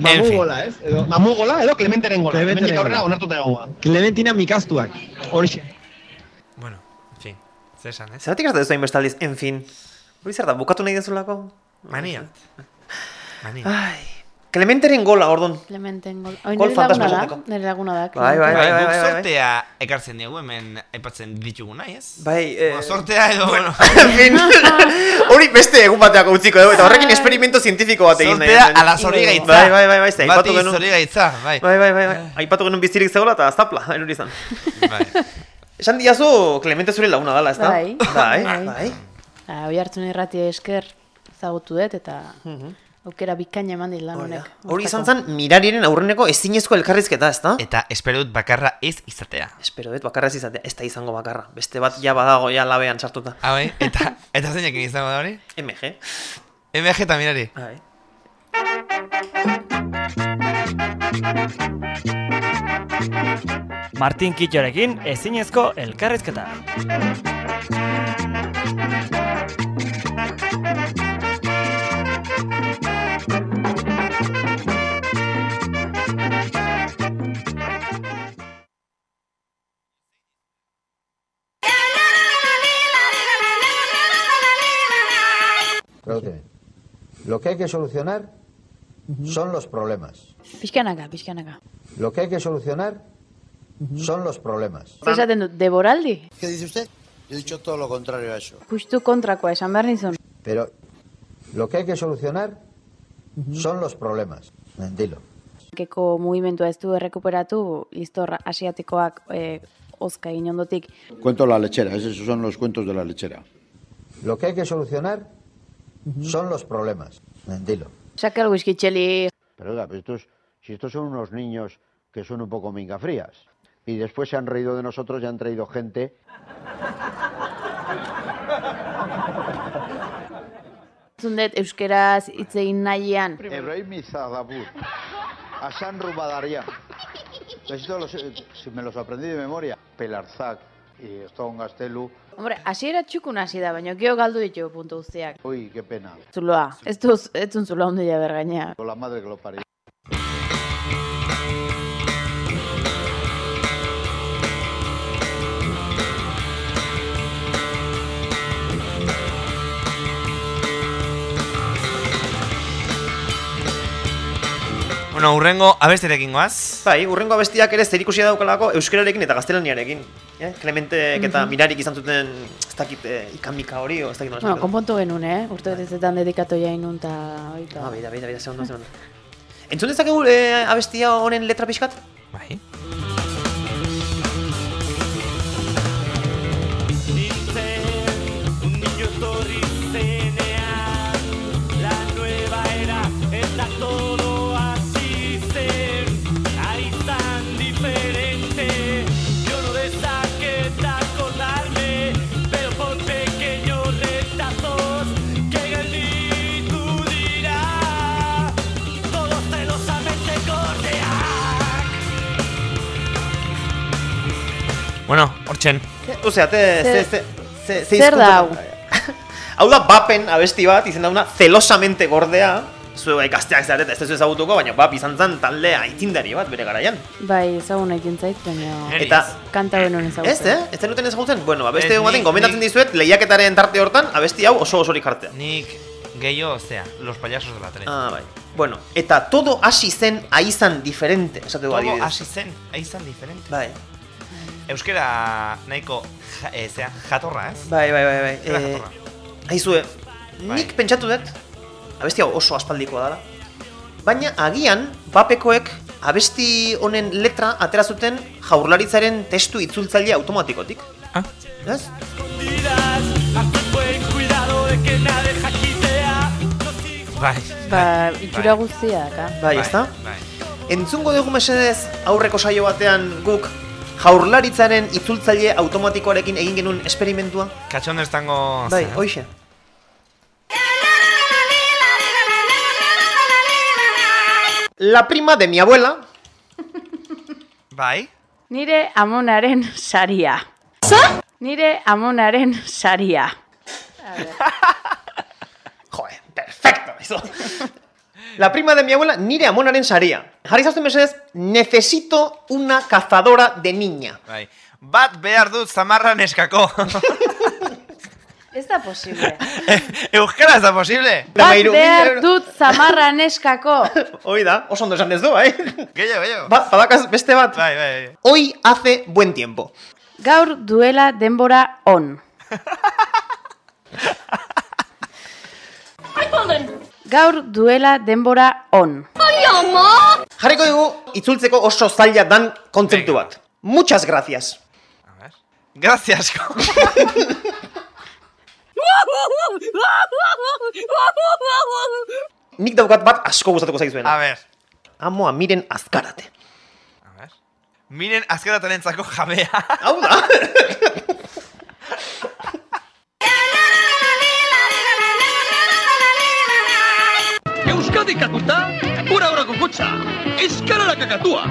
Mamu gola, ez? Edo... Mamu gola edo Clementeren gola. Clementeren gola. onartuta egongo da. Clementina mikastuak. Horixe. Bueno, en fin. Zer esan, ez? Zeratik ez da hainbeste aldiz, en fin. Hori zer da, bukatu nahi dezulako? Mania. Mania. Ai. Clementeren gola, ordon. Clementen gol. Oin Gol nire laguna da, nire laguna da. Bai, bai, Bai, bai, bai, bai, bai. sortea ekartzen dugu hemen aipatzen ditugu nahi, ez? Bai, eh... Bueno, sortea edo, bueno. [LAUGHS] en fin, [LAUGHS] hori beste egun bateako utziko dugu, eta horrekin esperimento zientifiko bat egin nahi. Hemen. ala zori gaitza. Bai, bai, bai, bai, ze, aipatu Bati genuen. zori gaitza, bai. Bai, bai, bai, bai. Aipatu genuen bizirik zegoela eta aztapla, erori izan. Bai. Esan diazu, Clemente zure laguna dala, ez da? Bai. Bai, Bai. bai. Ah, Oi hartzun irratia esker ezagutu dut eta aukera bikaina eman dit lan honek. Hori izan zen mirariren aurreneko ezinezko elkarrizketa, ez da? Eta espero dut bakarra ez izatea. Espero dut bakarra ez izatea, ez da izango bakarra. Beste bat ja badago ja labean sartuta. Ah, bai? Eta, eta zeinekin izango da hori? MG. MG eta mirari. Bai. Martin Kitxorekin ezinezko elkarrizketa. Pregúnteme. Lo que hay que solucionar son los problemas. Pixkanaka, pixkanaka. Lo que hay que solucionar son los problemas. Zer esaten dut, deboraldi? ¿Qué dice usted? Yo he dicho todo lo contrario a eso. Justu kontrakoa esan behar nizun. Pero lo que hay que solucionar son los problemas. Dilo. Keko mugimendua ez du errekuperatu, listor asiatikoak e, ozka egin ondotik. Cuento la lechera, esos son los cuentos de la lechera. Lo que hay que solucionar son los problemas. Dilo. Saca el whisky cheli. Pero oiga, pero estos, si estos son unos niños que son un poco mingafrías y después se han reído de nosotros y han traído gente Zundet euskeraz hitz egin nahian. Ebrahim Izadabur, Hassan Rubadaria. Esto los, eh, si me los aprendí de memoria. Pelarzac y Stone Gastelu. Hombre, hasiera txukun hasi da, baina gero galdu ditu puntu guztiak. Uy, qué pena. Zuloa, ez du, ez dun zuloa ondo jaber gaina. Con la madre que lo parió. Bueno, urrengo abestirekin goaz. Bai, urrengo abestiak ere zerikusia daukalako euskerarekin eta gaztelaniarekin. Eh? Clementek eta Mhm. Mirarik izan zuten, ez dakit, eh, ikamika hori, o ez dakit nola Bueno, konpontu genuen, eh? Urte betezetan dedikatu jainun eta... Ah, beida, beida, beida, ze ondo. Entzun dezakegu eh, abestia honen letra pixkat? Bai. Bueno, hortzen. Osea, te, ze, Zer- ze, ze, ze zer da hau? hau da bapen abesti bat, izen dauna celosamente gordea, zu ikasteak zarete, ez ez ezagutuko, baina bap izan zen talde aitzindari bat bere garaian. Bai, ezagun egin zait, baina... Eta, Kanta benun ezagutzen. ez, eh? Ez zenuten ezagutzen? Bueno, abeste egun baten, nik- gomendatzen dizuet, lehiaketaren tarte hortan, abesti hau oso osorik jartzea. Nik gehiago, zea, los payasos de la tele. Ah, bai. Bueno, eta todo hasi zen aizan diferente, esateko Todo adibidez. hasi zen, aizan diferente. Bai. Euskera nahiko, ja, zea, jatorra, ez? Bai, bai, bai, bai. Euskera Eh, jatorra. Aizue, Bai. nik pentsatu dut, abesti hau oso aspaldikoa dela, baina agian bapekoek abesti honen letra atera zuten jaurlaritzaren testu itzultzaile automatikotik. Ah. Ez? Bai. Ba, itxura guztiak, ah? Bai, ezta? Bai. Entzungo dugu mesedez aurreko saio batean guk jaurlaritzaren itzultzaile automatikoarekin egin genuen esperimentua? Katxondo estango... Bai, zea. hoixe. La prima de mi abuela Bai. Nire amonaren saria. Nire amonaren saria. [LAUGHS] Joder, perfecto, eso. La prima de mi abuela, nire amonaren saria. Jarri zazten mesedez, necesito una cazadora de niña. Bai. Bat behar dut zamarra neskako. Ez da posible. [LAUGHS] Euskara ez da posible. Bat behar dut zamarra neskako. [LAUGHS] Hoi da, oso ondo esan ez du, bai? Gehiago, gehiago. Ba, badakaz beste bat. Bai, bai. Hoy hace buen tiempo. Gaur duela denbora on. [LAUGHS] Gaur duela denbora on. Jarriko dugu, itzultzeko oso zaila dan kontzeptu bat. Muchas gracias. Gracias. [LAUGHS] Nik daukat bat asko gustatuko zaizuena. A ver. Amoa, miren azkarate. Miren azkeratarentzako jabea. Hau da. [LAUGHS] Euskadi katuta, ura ura kukutza, eskara la kakatua.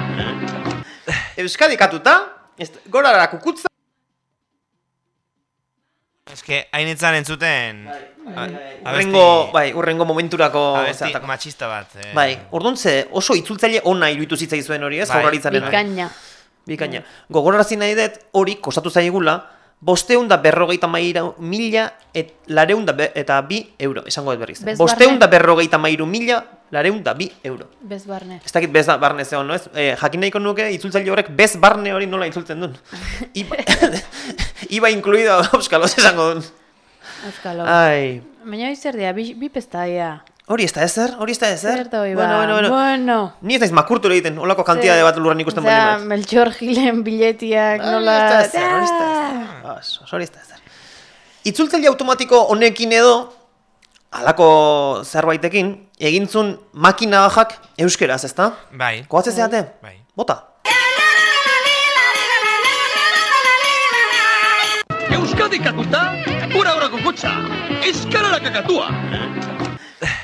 Euskadi katuta, ez, gorara kukutza. Ez que, hainitzan entzuten... Urrengo, bai, urrengo momenturako... Abesti machista bat. Eh. Bai, orduan ze oso itzultzaile ona iruditu zitzaizuen hori, ez? Bai. Jaurlaritzaren. Bikaina. Bikaina. Gogorarazi nahi dut, hori kostatu zaigula, bosteun da berrogeita mairu mila et lareun da be- eta bi euro, esango dut berriz. Bez Bosteun barne. da berrogeita mairu mila lareun da bi euro. Bez barne. Ez dakit bez barne zeon, no ez? Eh, jakin nahiko nuke itzultzaile horrek bez barne hori nola itzultzen duen. [LAUGHS] Iba, [LAUGHS] iba incluido [LAUGHS] euskalos esango duen. Euskalo. Ai. Baina hori zer dira, bi, bi pestaia. Hori ez da ezer, hori ez da ezer. Zer da hori Bueno, ba? bueno, bueno. bueno. Ni ez naiz makurtu egiten, olako kantitate bat lurran ikusten bali maiz. Melchor Gilen biletiak Hori nola... ez da ezer, hori ez da ezer. Hori ez da ezer. Itzultzaile automatiko honekin edo, halako zerbaitekin, egintzun makina bajak euskeraz, ezta? Bai. Koatzen zeate? Bai. Bota. Euskadi katuta, ura ura kukutza, eskara la kakatua.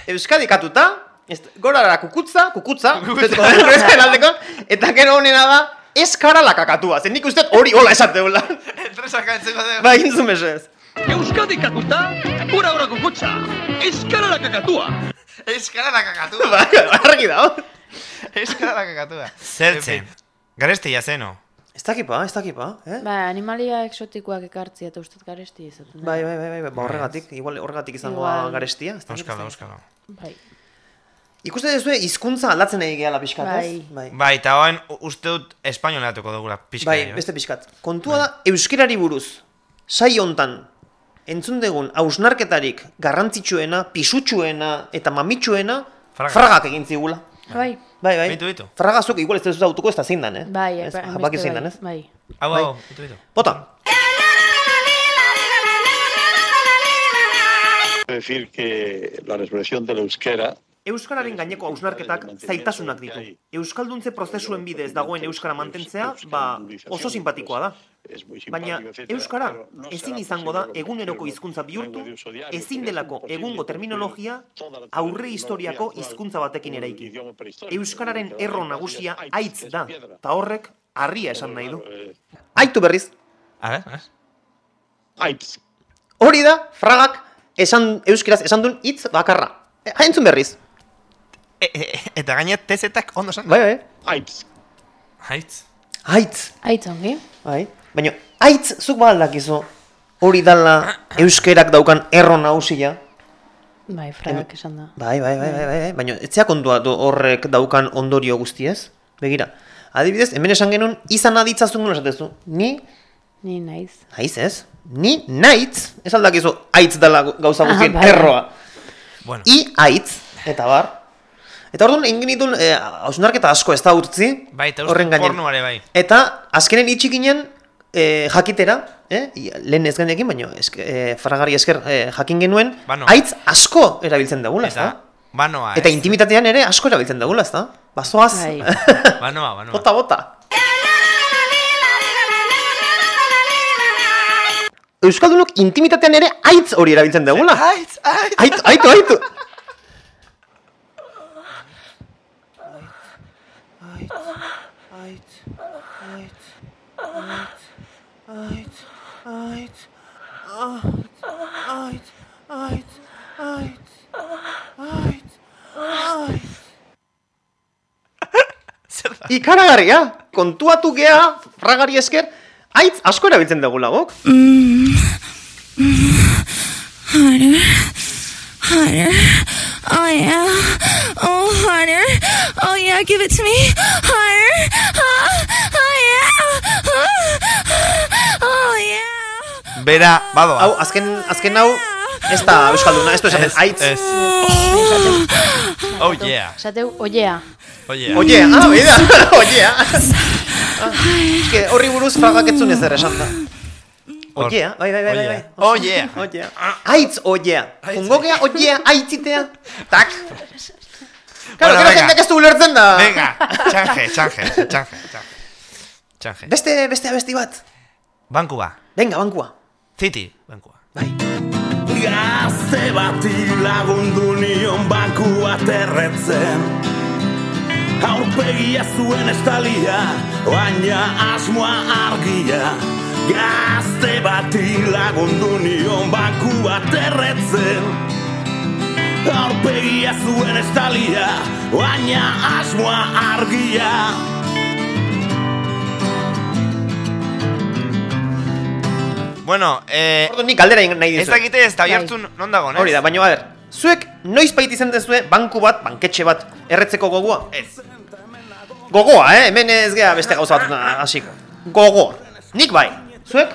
Euskadi katuta, ez, gorara kukutza, kukutza, [LAUGHS] kukutza. eta gero honena da, eskara la kakatua. Zen nik uste dut hori hola esateula. Entresaka entzeko dugu. ba, egin zuen mesedez. Euskadi katuta, ura ura kukutza, eskara la kakatua. Eskara la kakatua. Ba, argi dago. Eskara la kakatua. Zertze. Gareste jazeno. Ez dakipa, ez dakipa, eh? Ba, animalia exotikoak ekartzia eta ustez garesti izaten. da. Bai, bai, bai, bai, ba, horregatik, igual horregatik izango da Igual. garestia. dakit. euskalo. Bai. Ikuste duzu hizkuntza aldatzen nahi gehala pixkat, ez? Bai. Bai, eta hoen uste dut espainolatuko dugula pixka. Bai, ez? beste pixkat. Kontua da, euskerari buruz, sai hontan entzun dugun hausnarketarik garrantzitsuena, pisutsuena eta mamitsuena, Fragak. fragak egin zigula. Bai. Bai, bai. Bitu, bitu. Fragazuk igual ez dut autuko ez da zein dan, eh? Bai, ez, bai, baki beste zein dan, bai, ez? Bai. Hau, Bai. hau, bitu, bitu. Bota. decir que la resurrección del euskera Euskararen gaineko hausnarketak zaitasunak ditu. Euskalduntze prozesuen bidez dagoen euskara mantentzea, ba, oso simpatikoa da. Baina euskara ezin izango da eguneroko hizkuntza bihurtu, ezin delako egungo terminologia aurre historiako hizkuntza batekin eraiki. Euskararen erro nagusia aitz da, eta horrek harria esan nahi du. Aitu berriz. A. Aitz. Hori da, fragak esan euskeraz esan duen hitz bakarra. E, Haintzun berriz. E, e, eta gainet tezetak ondo esan. Bai, bai. Aitz. Haitz. Aitz. Aitz ongi. Bai. Baina, aitz, zuk ba aldakizu. Hori dala euskerak daukan erro nagusia. Bai, fragak esan da. Bai, bai, bai, bai, bai, bai. Baina, etzea kontua du horrek daukan ondorio guztiez. Begira. Adibidez, hemen esan genuen, izan aditzazun nola esatezu. Ni, Ni naiz. naiz ez? Ni, naitz, ez aldakizu, aitz dala gauza guztien Ah, bai, bai. erroa. Bueno. I, aitz, eta bar. Eta orduan, egin genituen, eh, hausnarketa asko ez da urtzi, Bai, eta horren gainen. bai. Eta azkenen itxi ginen eh, jakitera, eh, lehen ez genekin, baina eske, eh, fragari esker eh, jakin genuen, Bano. aitz asko erabiltzen dugula, Eta, ezta? banoa, Eta ez? intimitatean ere asko erabiltzen dugula, ezta? Bazoaz. Bai. [LAUGHS] Banoa, banoa. bota, bota. Euskaldunok intimitatean ere aitz hori erabiltzen dugula. Aitz, aitz. Aitu, aitu, aitu. [LAUGHS] Ikaragarria, kontuatu gea, fragari esker, aitz asko erabiltzen dugula guk. Harder, harder. Oh yeah, oh harder. Oh yeah, give it to me. Harder. Oh, oh yeah. Oh yeah. Bera, badoa. Hau, azken, azken hau, ez da Euskalduna, ez du esaten aitz. ez. Oh yeah. Esateu, oiea. Oye. Oye, ah, bida, oye, ah. Eske, horri buruz fragak etzun ez ere esan da. Oye, bai, bai, bai, bai. Oye. Oye. Aitz, oye. Jungo gea, oye, aitzitea. Tak. Claro, Bueno, jendeak ez du ulertzen da. Venga, txanje, txanje, txanje, txanje. Txanje. Beste, beste abesti bat. Bankua. Venga, bankua. Ziti, bankua. Gazte bati lagundu nion bankua terretzen. Aurpegia zuen estalia, baina asmoa argia. Gazte bati lagundu nion bankua terretzen. Aurpegia zuen estalia, baina asmoa argia Bueno, eh... Ordu nik galdera nahi Ez dizuet. dakite ez da bihartu non dagoen, ez? Hori da, baina, a ber, zuek noiz bait izan dezue banku bat, banketxe bat, erretzeko gogoa? Ez. Gogoa, eh? Hemen ez gea beste gauza bat hasiko. Gogoa. Nik bai. Zuek?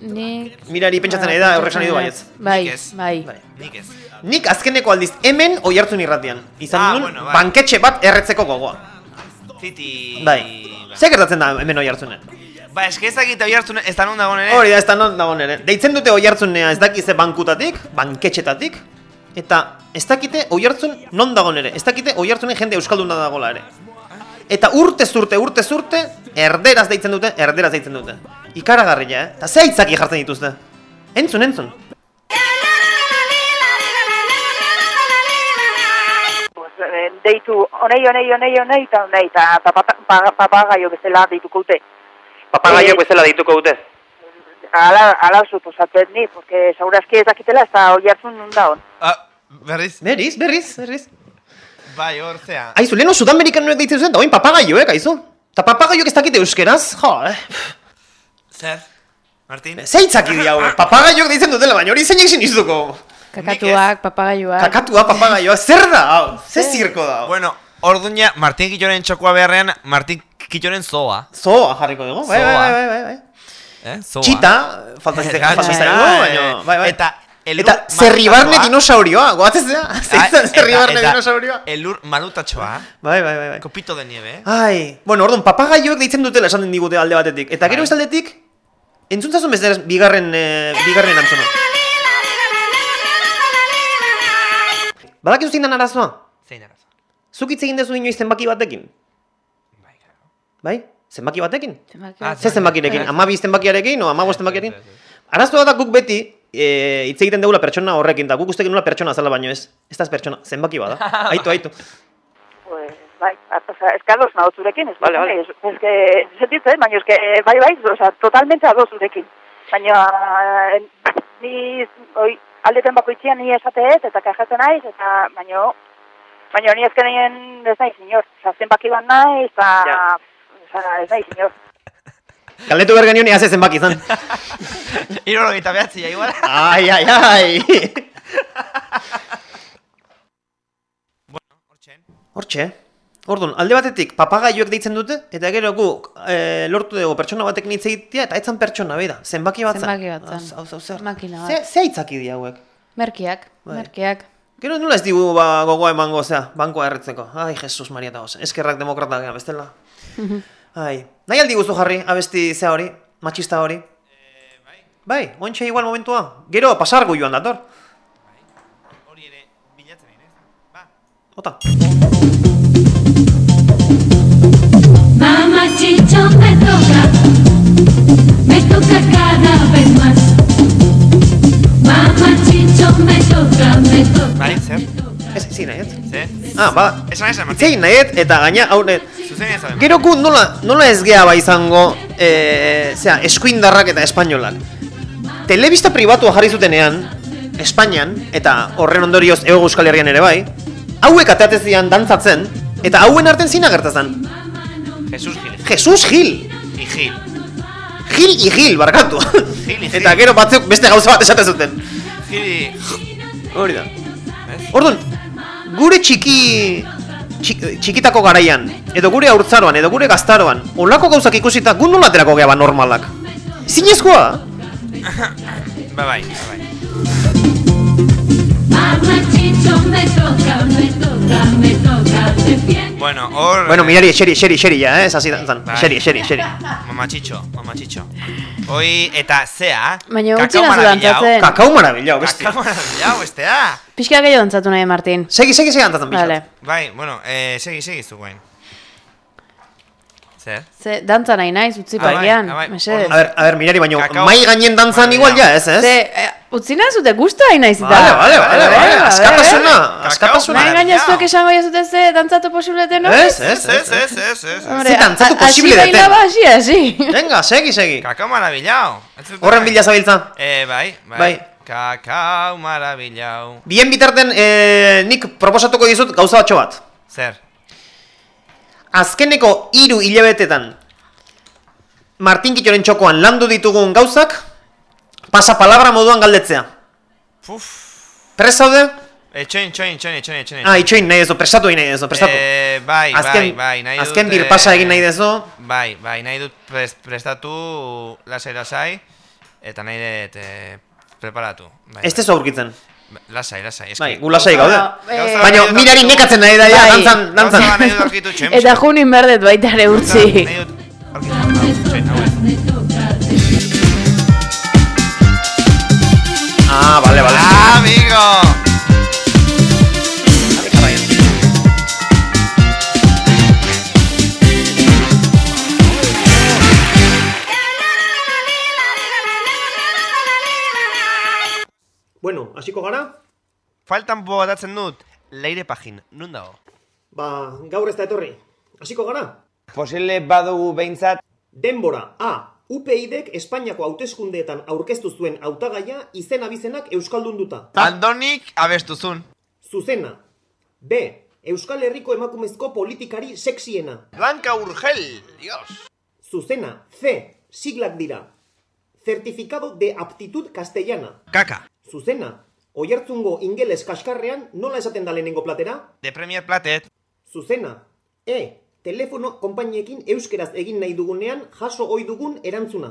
Nik... Mirari pentsatzen nahi da, horrek esan nahi du baietz. Bai, Nik ez. bai. Nik ez. Nik azkeneko aldiz, hemen oi hartzun irratian. Izan Ah, bueno, bai. banketxe bat erretzeko gogoa. Ziti... Bai. Zer gertatzen da hemen oi hartzunen? Ba, eske ez dakite oi hartu ez da non dagoen ere. Hori da, ez da non nere. Deitzen dute oi hartzunea ez dakize bankutatik, banketxetatik, eta ez dakite oi hartzun non dago nere. Ez dakite oi hartzunen jende euskalduna dagola ere. Eta urte zurte, urte zurte, erderaz deitzen dute, erderaz deitzen dute. Ikaragarria, eh? Eta ze aitzaki jartzen dituzte? Entzun, entzun. eh, deitu onei, onei, onei, onei, eta onei, eta papa- pa- papagaio bezala deituko dute. Papagaio Eh, bezala dituko dute. Ala, ala suposatzen ni, porque saurazki ez dakitela, ez da hoi hartzun nun da hon. Ah, berriz? Berriz, berriz, berriz. Bai, hor, zea. Aizu, leheno sudamerikanoek deitzen zuen, da oin papagaioek, aizu. Eta papagaioek ez dakite euskeraz, jo, eh. Zer? Martin? Zeitzaki di hau, papagaioek deitzen dutela, baina hori zeinek sinistuko. Kakatuak, papagaiuak. Kakatua, papagaioa, zer da? hau? Ze zirko da? hau? Bueno, orduña, Martin Kitoren txokoa beharrean, Martin Kitoren zoa. Zoa jarriko dugu, bai, bai, bai, bai, bai. Eh? Zoa. Txita, falta ziteko, Ah, falta eh, baina, bai, bai. Eta, elur Eta zerribarne dinosaurioa, goatzea? Zeitzen zerribarne dinosaurioa? Elur malutatxoa. Bai, bai, bai, bai. Kopito de nieve? Ai, bueno, orduan, papagaioek deitzen dutela esan den digute alde batetik. Eta gero ez aldetik, entzuntzasun bezala bigarren, eh, bigarren erantzuna. Badakizu zein den arazoa? Zein arazo. Zuk hitz egin dezu inoiz zenbaki batekin? Bai, Zenbaki batekin? Zenbaki Ah, Ze zenbakirekin? Amabi zenbakiarekin o amabost zenbakiarekin? Arazoa da guk beti e, hitz egiten dugula pertsona horrekin, da guk uste genula pertsona zela baino ez. Ez da ez pertsona, zenbaki bada. [LAUGHS] Aitu, aitu. Pues, bai, oza, ez que ados nago zurekin, ez, Vale, vale. ez, ez que, sentitzen, baina ez que, bai, bai, oza, totalmente ados zurekin. Baina, eh, ni, oi, aldeten bakoitzian ni esateet, eta kajatzen naiz, eta, baina, baina ni ezkenien ez naiz, inor. Oza, zenbaki bat naiz, eta, oza, ez naiz, inor. Galdetu behar genion ea ze zenbaki izan. [LAUGHS] Irorogeita behatzi, ja, igual. Ai, ai, ai. Hortxe. Orduan, alde batetik papagaioek deitzen dute, eta gero guk e, lortu dugu pertsona batek hitz egitea, eta etzan pertsona, beda, zenbaki bat zen. Zenbaki bat zen. Hau, hau, zer. Makina Ze, bat. ze aitzaki di hauek? Merkiak, Bai. merkiak. Gero nola ez digu ba, gogoa emango, zea, bankoa erretzeko. Ai, Jesus Maria eta goza. Eskerrak demokrata gara, bestela. [LAUGHS] Ai, nahi aldi guzu jarri, abesti zea hori, matxista hori? bai. Bai, ointxe igual momentua. Gero, pasargu joan dator. Hori ere, bilatzen egin, ez? Ba. Ota. Mamá Chicho me toca, me toca cada vez más. Mamá Chicho me toca, me toca. Bai, zer? Ez, ezin nahiet. Ze? Ah, ba, Esan esan, Martin. Zein nahiet, eta gaina, haure, Zuzen ez además. gero gu nola, nola ez gea ba izango, e, zera, eskuindarrak eta espainolak. Telebista pribatua jarri zutenean, Espainian, eta horren ondorioz ego Euskal Herrian ere bai, hauek ateatezian dantzatzen, eta hauen arten zina gertazan. Jesus Gil. Jesus Gil! Y Gil. Gil i Gil, barkatu. Gil i Gil. Eta gero batzuk beste gauza bat esate zuten. Gil y... Hori da. Orduan, gure txiki... txik- txikitako garaian, edo gure haurtzaroan, edo gure gaztaroan, olako gauzak ikusita, gu nola aterako geha ba normalak. Zinezkoa da? [LAUGHS] Bai, bai, bai. Bueno, hor... Bueno, mirari, xeri, xeri, xeri, ja, eh, ez hasi dantzan. Bai. Xeri, xeri, xeri. Mamatxitxo, mamatxitxo. Hoi, eta zea... Baina utzi nazu marabillau. dantzatzen. Kakao marabillau, bestia. Kakao marabillau, bestea. Pixka gehiago dantzatu nahi, Martin. Segi, segi, segi dantzatzen Vale. Bai, bueno, eh, segi, segi zu guain. Zer? Ze, dantza nahi naiz, utzi Ah, bai, parkean. ah, bai. mesedez. A ber, a ber, mirari, baino, Kakao mai gainen dantzan igual ja, ez, ez? Ze, eh, utzi nahi zute guztu hain naiz eta. Vale, vale, a ver. askatasuna, askatasuna. Nahi gaina zuek esango jazute ze dantzatu posibleten hori? Ez, ez, ez, ez, ez, ez. Ze dantzatu a- hasi posible deten. bailaba, hasi, hasi. Venga, segi, segi. Kakao marabillau. Horren bila zabiltza. Eh, bai, bai. Bai. Kakao marabillau. Bien bitarten, eh, nik proposatuko dizut gauza batxo bat. Zer? Azkeneko hiru hilabetetan Martin Kitoren txokoan landu ditugun gauzak pasa palabra moduan galdetzea. Puf. Prest zaude? Eh, txoin, txoin, txoin, txoin. Ah, itxoin nahi dezu, prestatu nahi dezu, prestatu. Eh, bai, Azken- bai, bai, nahi dut... azken eh, birpasa egin nahi dezu. Bai, bai, nahi dut pres, prestatu lasai lasai eta nahi dut eh, preparatu. Bai, Ez tezu aurkitzen. bai. Lasai, lasai. eski. Bai, gu lasai gaude. Gauza Baina mirari aurkitu- nekatzen nahi da, ja, Bai. dantzan, dantzan. Gauza bat nahi dut aurkitu [LAUGHS] txoin. Eta junin berdet baita ere utzi. Nahi dut Ah, vale, vale. Ah, amigo! Bueno, hasiko gara? Faltan botatzen dut, leire pagin, nun dago? Ba, gaur ez da etorri. Hasiko gara? Posible badugu behintzat Denbora, A. UPIDek Espainiako hauteskundeetan aurkeztu zuen hautagaia izen abizenak euskaldunduta. Andonik abestuzun. Zuzena. B. Euskal Herriko emakumezko politikari sexiena. Blanca Urgel, dios. Zuzena. C. Siglak dira. Certificado de aptitud castellana. Kaka. Zuzena. Oihartzungo ingeles kaskarrean nola esaten da lehenengo platera? De Premier Platet. Zuzena. E. Telefono konpainiekin euskeraz egin nahi dugunean jaso ohi dugun erantzuna.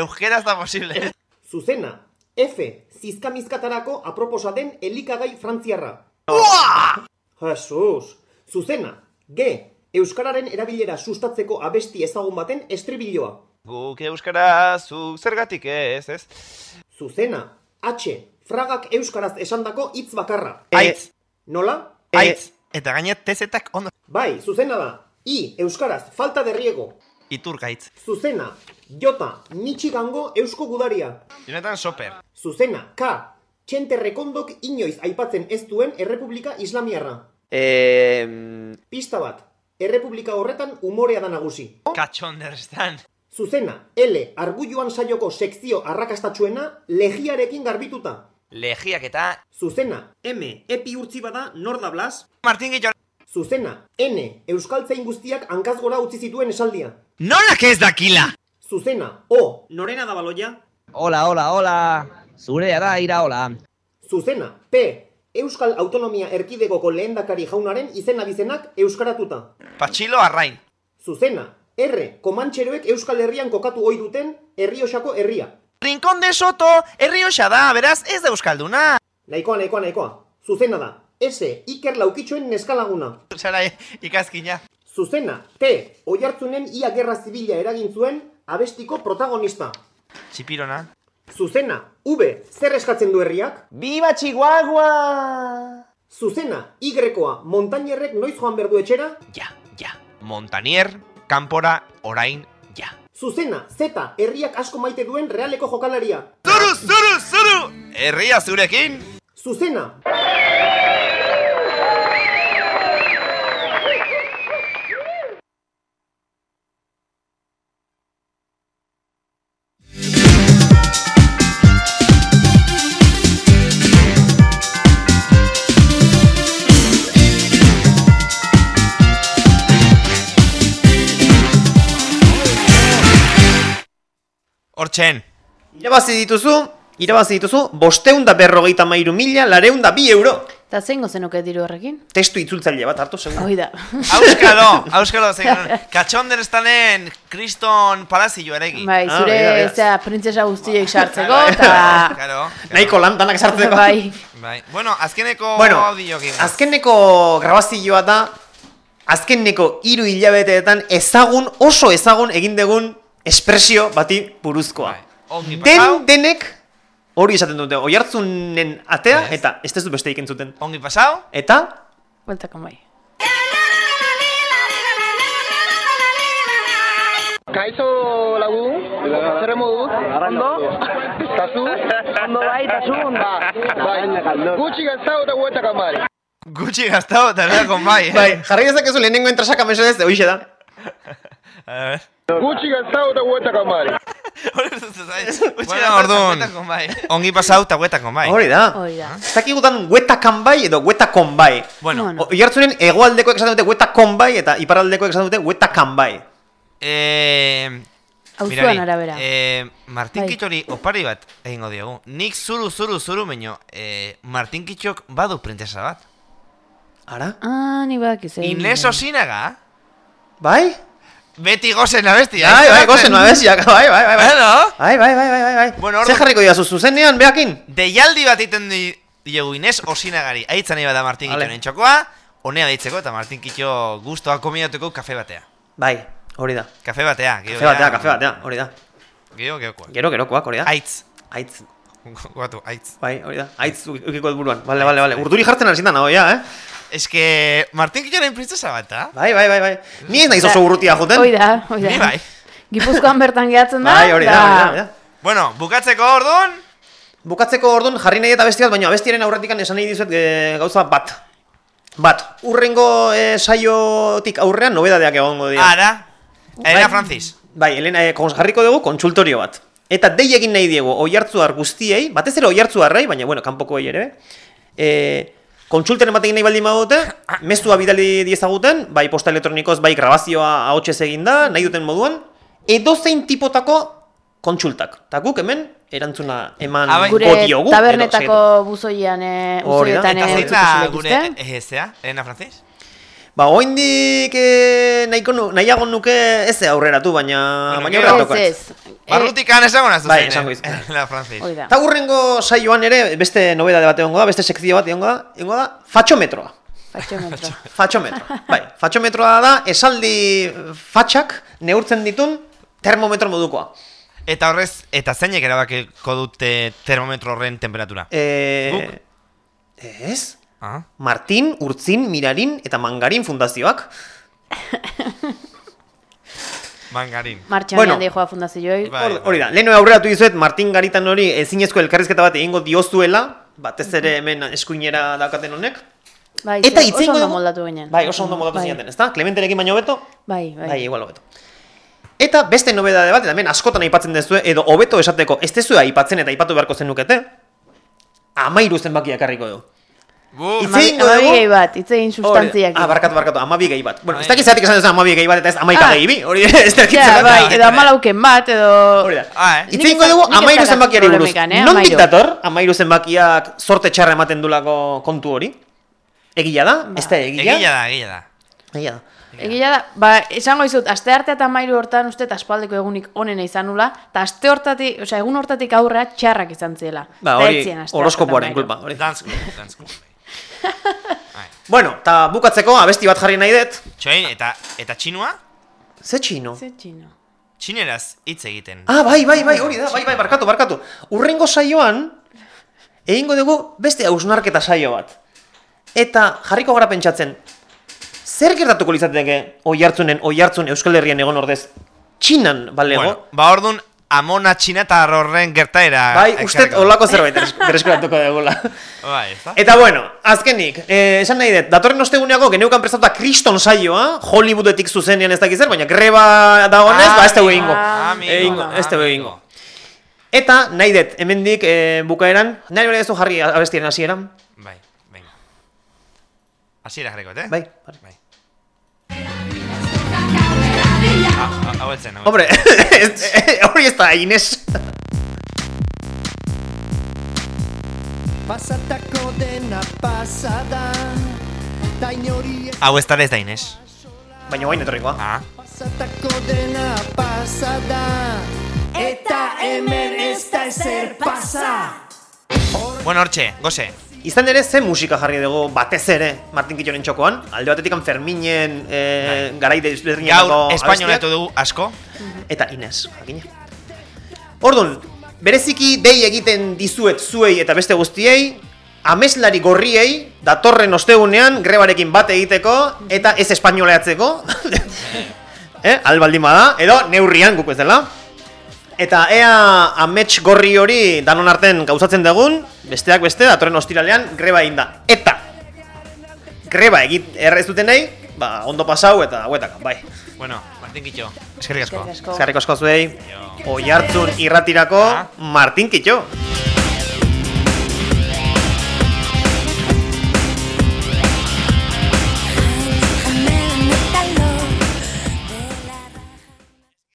Euskeraz da posible. Zuzena. F. Zizkamizkatarako aproposa den elikagai frantziarra. Jesus. Zuzena. G. Euskararen erabilera sustatzeko abesti ezagun baten estribilloa. Guk euskara, zu zergatik ez, ez? Zuzena. H. Fragak euskaraz esandako hitz bakarra. Aitz. Nola? Aitz. Eta gainet tezetak ondo. Bai, zuzena da. I. Euskaraz, falta de riego. Iturgaitz. Zuzena. Jota. Michigango eusko gudaria. Jonetan soper. Zuzena. K. Txente rekondok inoiz aipatzen ez duen Errepublika Islamiarra. Eh, Pista bat. Errepublika horretan umorea da nagusi. Katxonderstan. Zuzena. L. Argulluan saioko sekzio arrakastatxuena legiarekin garbituta. Legiak eta... Zuzena. M. Epi urtzi bada nor da blas? Martin Gitxon. Zuzena. N. Euskaltzain guztiak hankaz gora utzi zituen esaldia. Nolak ez dakila! Zuzena. O. Norena da baloia? Hola, hola, hola. Zurea da, ira, hola. Zuzena. P. Euskal Autonomia Erkidegoko lehendakari jaunaren izen abizenak euskaratuta. Patxilo Arrain. Zuzena. R. Komantxeroek Euskal Herrian kokatu ohi duten Herriosako herria. Rincón de Soto, herrioxa da, beraz ez da euskalduna. Nahikoa, nahikoa, nahikoa. Zuzena da. S. Iker Laukitxoen neskalaguna. Zara ikazkina. Zuzena. T. Oihartzunen ia gerra zibila eragin zuen abestiko protagonista. Txipirona. Zuzena. V. Zer eskatzen du herriak? Biba Chihuahua! Zuzena. Y-koa. Montainerrek noiz joan berdu etxera? Ja, ja. Montanier, kanpora, orain, ja. Zuzena. Z. Herriak asko maite duen realeko jokalaria. Zuru, zuru, zuru! Herria zurekin? Zuzena. Hortxen. Irabazi dituzu, irabazi dituzu, bosteun da berrogeita mairu mila, lareun da bi euro. Eta zengo zenuke diru horrekin? Testu itzultzaile bat hartu, seguro. Hoi da. Auskalo, [LAUGHS] auskalo, zein. Katxonderstanen kriston palazioarekin. Bai, Ah, zure, begira. zera, printzesa guztiek [LAUGHS] sartzeko, eta... Claro. Nahiko lan, danak sartzeko. Bai. Bai. Bueno, azkeneko Bueno, audiokin. azkeneko grabazioa da, azkeneko hiru hilabeteetan ezagun, oso ezagun egin dugun espresio bati buruzkoa. Pasau. Den denek hori esaten dute, oihartzunen atea, eta ez tezu beste entzuten. Ongi pasau. Eta, Bueltako bai. Kaixo lagun, zer moduz? Ondo? Tazu? Ondo bai, tazu ondo. Bai, gutxi gaztau eta guetak amari. Gutxi gaztau eta kon bai, eh? bai, jarri dezakezu lehenengo entrasak amesedez, hoxe da. [LAUGHS] A ver. Gutxi gaztau eta guetak amari. [LAUGHS] Bueno, orduan. Ongi pasau eta guetakon bai. Hori da. Hori da. Ez dakigutan guetakan bai edo guetakon bai. Bueno. O- Oihartzunen hegoaldekoek esaten dute guetakon bai eta iparaldekoek esaten dute guetakan bai. Eh... Mirari, arabera. Eh, Martin Bai. Kitxori opari bat egingo diogu. Nik zuru, zuru, zuru, meño, eh, Martin Kitxok badu printesa bat. Ara? Ah, ni badak izan. Inés Osinaga. Bai? Beti gozen abestia. Bai, bai, gozen abestiak, bai, bai, bai, bai. Bueno. Bai, bai, bai, bai, bai, bai. Bueno, Ze ordu- jarriko diazu zuzenean, beakin? Deialdi bat iten di, diegu Inés Osinagari. Aitzan iba da Martin Vale. Kitxoren txokoa, honea deitzeko eta Martin Kitxo guztoa kominatuko kafe batea. Bai, hori da. Kafe batea. gero Kafe batea, kafe batea, hori da. Gero, gerokoa. Gero, gerokoak, hori da. Aitz. Aitz. [LAUGHS] Guatu, aitz. Bai, hori da. Aitz ukiko buruan. Vale, vale, vale. Urduri jartzen hasi da nago, ja, eh? Es que Martin Kitxoren princesa bat, da? Bai, bai, bai, bai. Ni ez naiz oso urrutia joten. Hoi da, hoi da. Ni bai. Gipuzkoan bertan gehatzen da. Bai, hori da, hori da, da. Bueno, bukatzeko orduan, Bukatzeko orduan jarri nahi eta besti bat, baina abestiaren aurretikan esan nahi dizuet e, gauza bat. Bat, urrengo e, saiotik aurrean nobedadeak egongo dira. ara, Elena Bai. Francis. Bai, Elena, e, jarriko dugu kontsultorio bat. Eta dei egin nahi diegu oihartzuar guztiei, batez ere oihartzuarrei, baina bueno, kanpokoei ere, e, kontsulteren bat egin nahi baldin badute, mezua bidali diezaguten, bai posta elektronikoz, bai grabazioa ahotsez egin da, nahi duten moduan, edozein tipotako kontsultak. Ta guk hemen erantzuna eman Ah, bai. Gure diogu. tabernetako buzoian, eh, buzoietan Eta eh, zein utzuko da zuek, gure ezta? ezea, Elena Francis? Ba, oindik eh, nahiko nahiago nuke ez aurreratu, baina... baina gero- aurreratuko Ez, ez. Barrutikan esango nazu Bai, esango eh? dizut. [LAUGHS] Elena Francis. Eta urrengo saioan ere beste nobedade bat egongo da, beste sekzio bat egongo da, egongo da fatxometroa. Fatxometro. [LAUGHS] Fatxometroa. bai, fatxometroa da esaldi fatxak neurtzen ditun termometro modukoa. Eta horrez, eta zeinek erabakiko dute termometro horren temperatura? Eh, ez? Ah. Martin, Urtzin, Mirarin eta Mangarin fundazioak. [LAUGHS] Mangarin. Martxan Bueno. bueno. joa fundaziooi. Bai, Hor- Hori da, lehenu aurreratu dizuet Martin Garitan hori ezinezko elkarrizketa bat egingo diozuela, batez ere hemen eskuinera daukaten honek. Bai, Eta ze- oso ondo dugu- moldatu ginen. Bai, oso ondo moldatu Bai. zinaten, ezta? Clementerekin baino beto? Bai, bai. Bai, igual hobeto. Eta beste nobedade bat, eta hemen askotan aipatzen dezue, edo hobeto esateko, ez dezue aipatzen eta aipatu beharko zenukete, amairu zenbakia ekarriko du. Amabi amabi dugu- gehi bat, itzein sustantziak. Ah, barkatu, barkatu, amabi gehi bat. Bueno, ez Bai. dakit zeratik esan duzu amabi gehi bat eta ez amaika Ah. gehi bi, hori ez dakit Ja, zeratik. bai, edo amalauken bat, edo... Hori da. Ah, eh? Ez- dugu amairu zenbakiari buruz. eh, Nondik amairu. dator amairu zenbakiak sorte txarra ematen dulako kontu hori? Egia da? Ez da egia? Egila da, egila da. Egia da. Egia da, ba, esango dizut, aste arte eta mairu hortan uste aspaldeko egunik onena izan nula, eta aste hortatik, osea, egun hortatik aurrera txarrak izan ziela. Ba, hori horoskopoaren kulpa, hori. Dance club, dance club. [LAUGHS] Bueno, eta bukatzeko abesti bat jarri nahi dut. Txoin, eta, eta txinua? Ze txino? Ze txino. Txineraz hitz egiten. Ah, bai, bai, bai, hori da, bai, bai, barkatu, barkatu. Urrengo saioan, egingo dugu beste hausnarketa saio bat. Eta jarriko gara pentsatzen, zer gertatuko litzateke oi hartzunen, oi hartzun Euskal Herrian egon ordez, txinan balego? Bueno, ba ordun amona txinatar horren gertaera. bai, uste olako zerbait [LAUGHS] bereskuratuko dugula. Bai, ez da? Eta bueno, azkenik, eh, esan nahi dut, datorren osteguneako geneukan prestatuta kriston saioa, Hollywoodetik zuzenean ez dakiz zer, baina greba dagoenez, ba ez dugu egingo. Amigo, Egingo, ez amigo. egingo. Eta nahi dut, hemendik eh, bukaeran, nahi hori ez du jarri abestiaren hasieran. Bai, venga. Hasiera jarriko, eh? Bai. Bai. Ah, ez da Ines. Pasatako dena pasada Ta inori ez Hau ez da ez da Inés. Baina guain etorrikoa. Ah. Pasatako dena pasada Eta hemen ez da ezer pasa Bueno, hortxe, goze. Izan ere, ze musika jarri dugu batez ere Martin Kitxoren txokoan. Alde batetik Ferminen eh, garai desberdinetako Gaur espainolatu abestiak. dugu asko. Eta Ines, jakina. Orduan, bereziki dei egiten dizuet zuei eta beste guztiei, ameslari gorriei, datorren ostegunean grebarekin bat egiteko, eta ez espainoleatzeko, [LAUGHS] eh, albaldin bada, edo neurrian guk ez dela. Eta ea amets gorri hori danon arten gauzatzen dugun, besteak beste, datorren ostiralean greba egin da. Eta, greba egit errez duten nahi, ba, ondo pasau eta hauetaka, bai. Bueno, Martin Kitxo, eskerrik asko. Eskerrik asko. Eskerrik asko zuei, oi hartzun irratirako Martin Kitxo.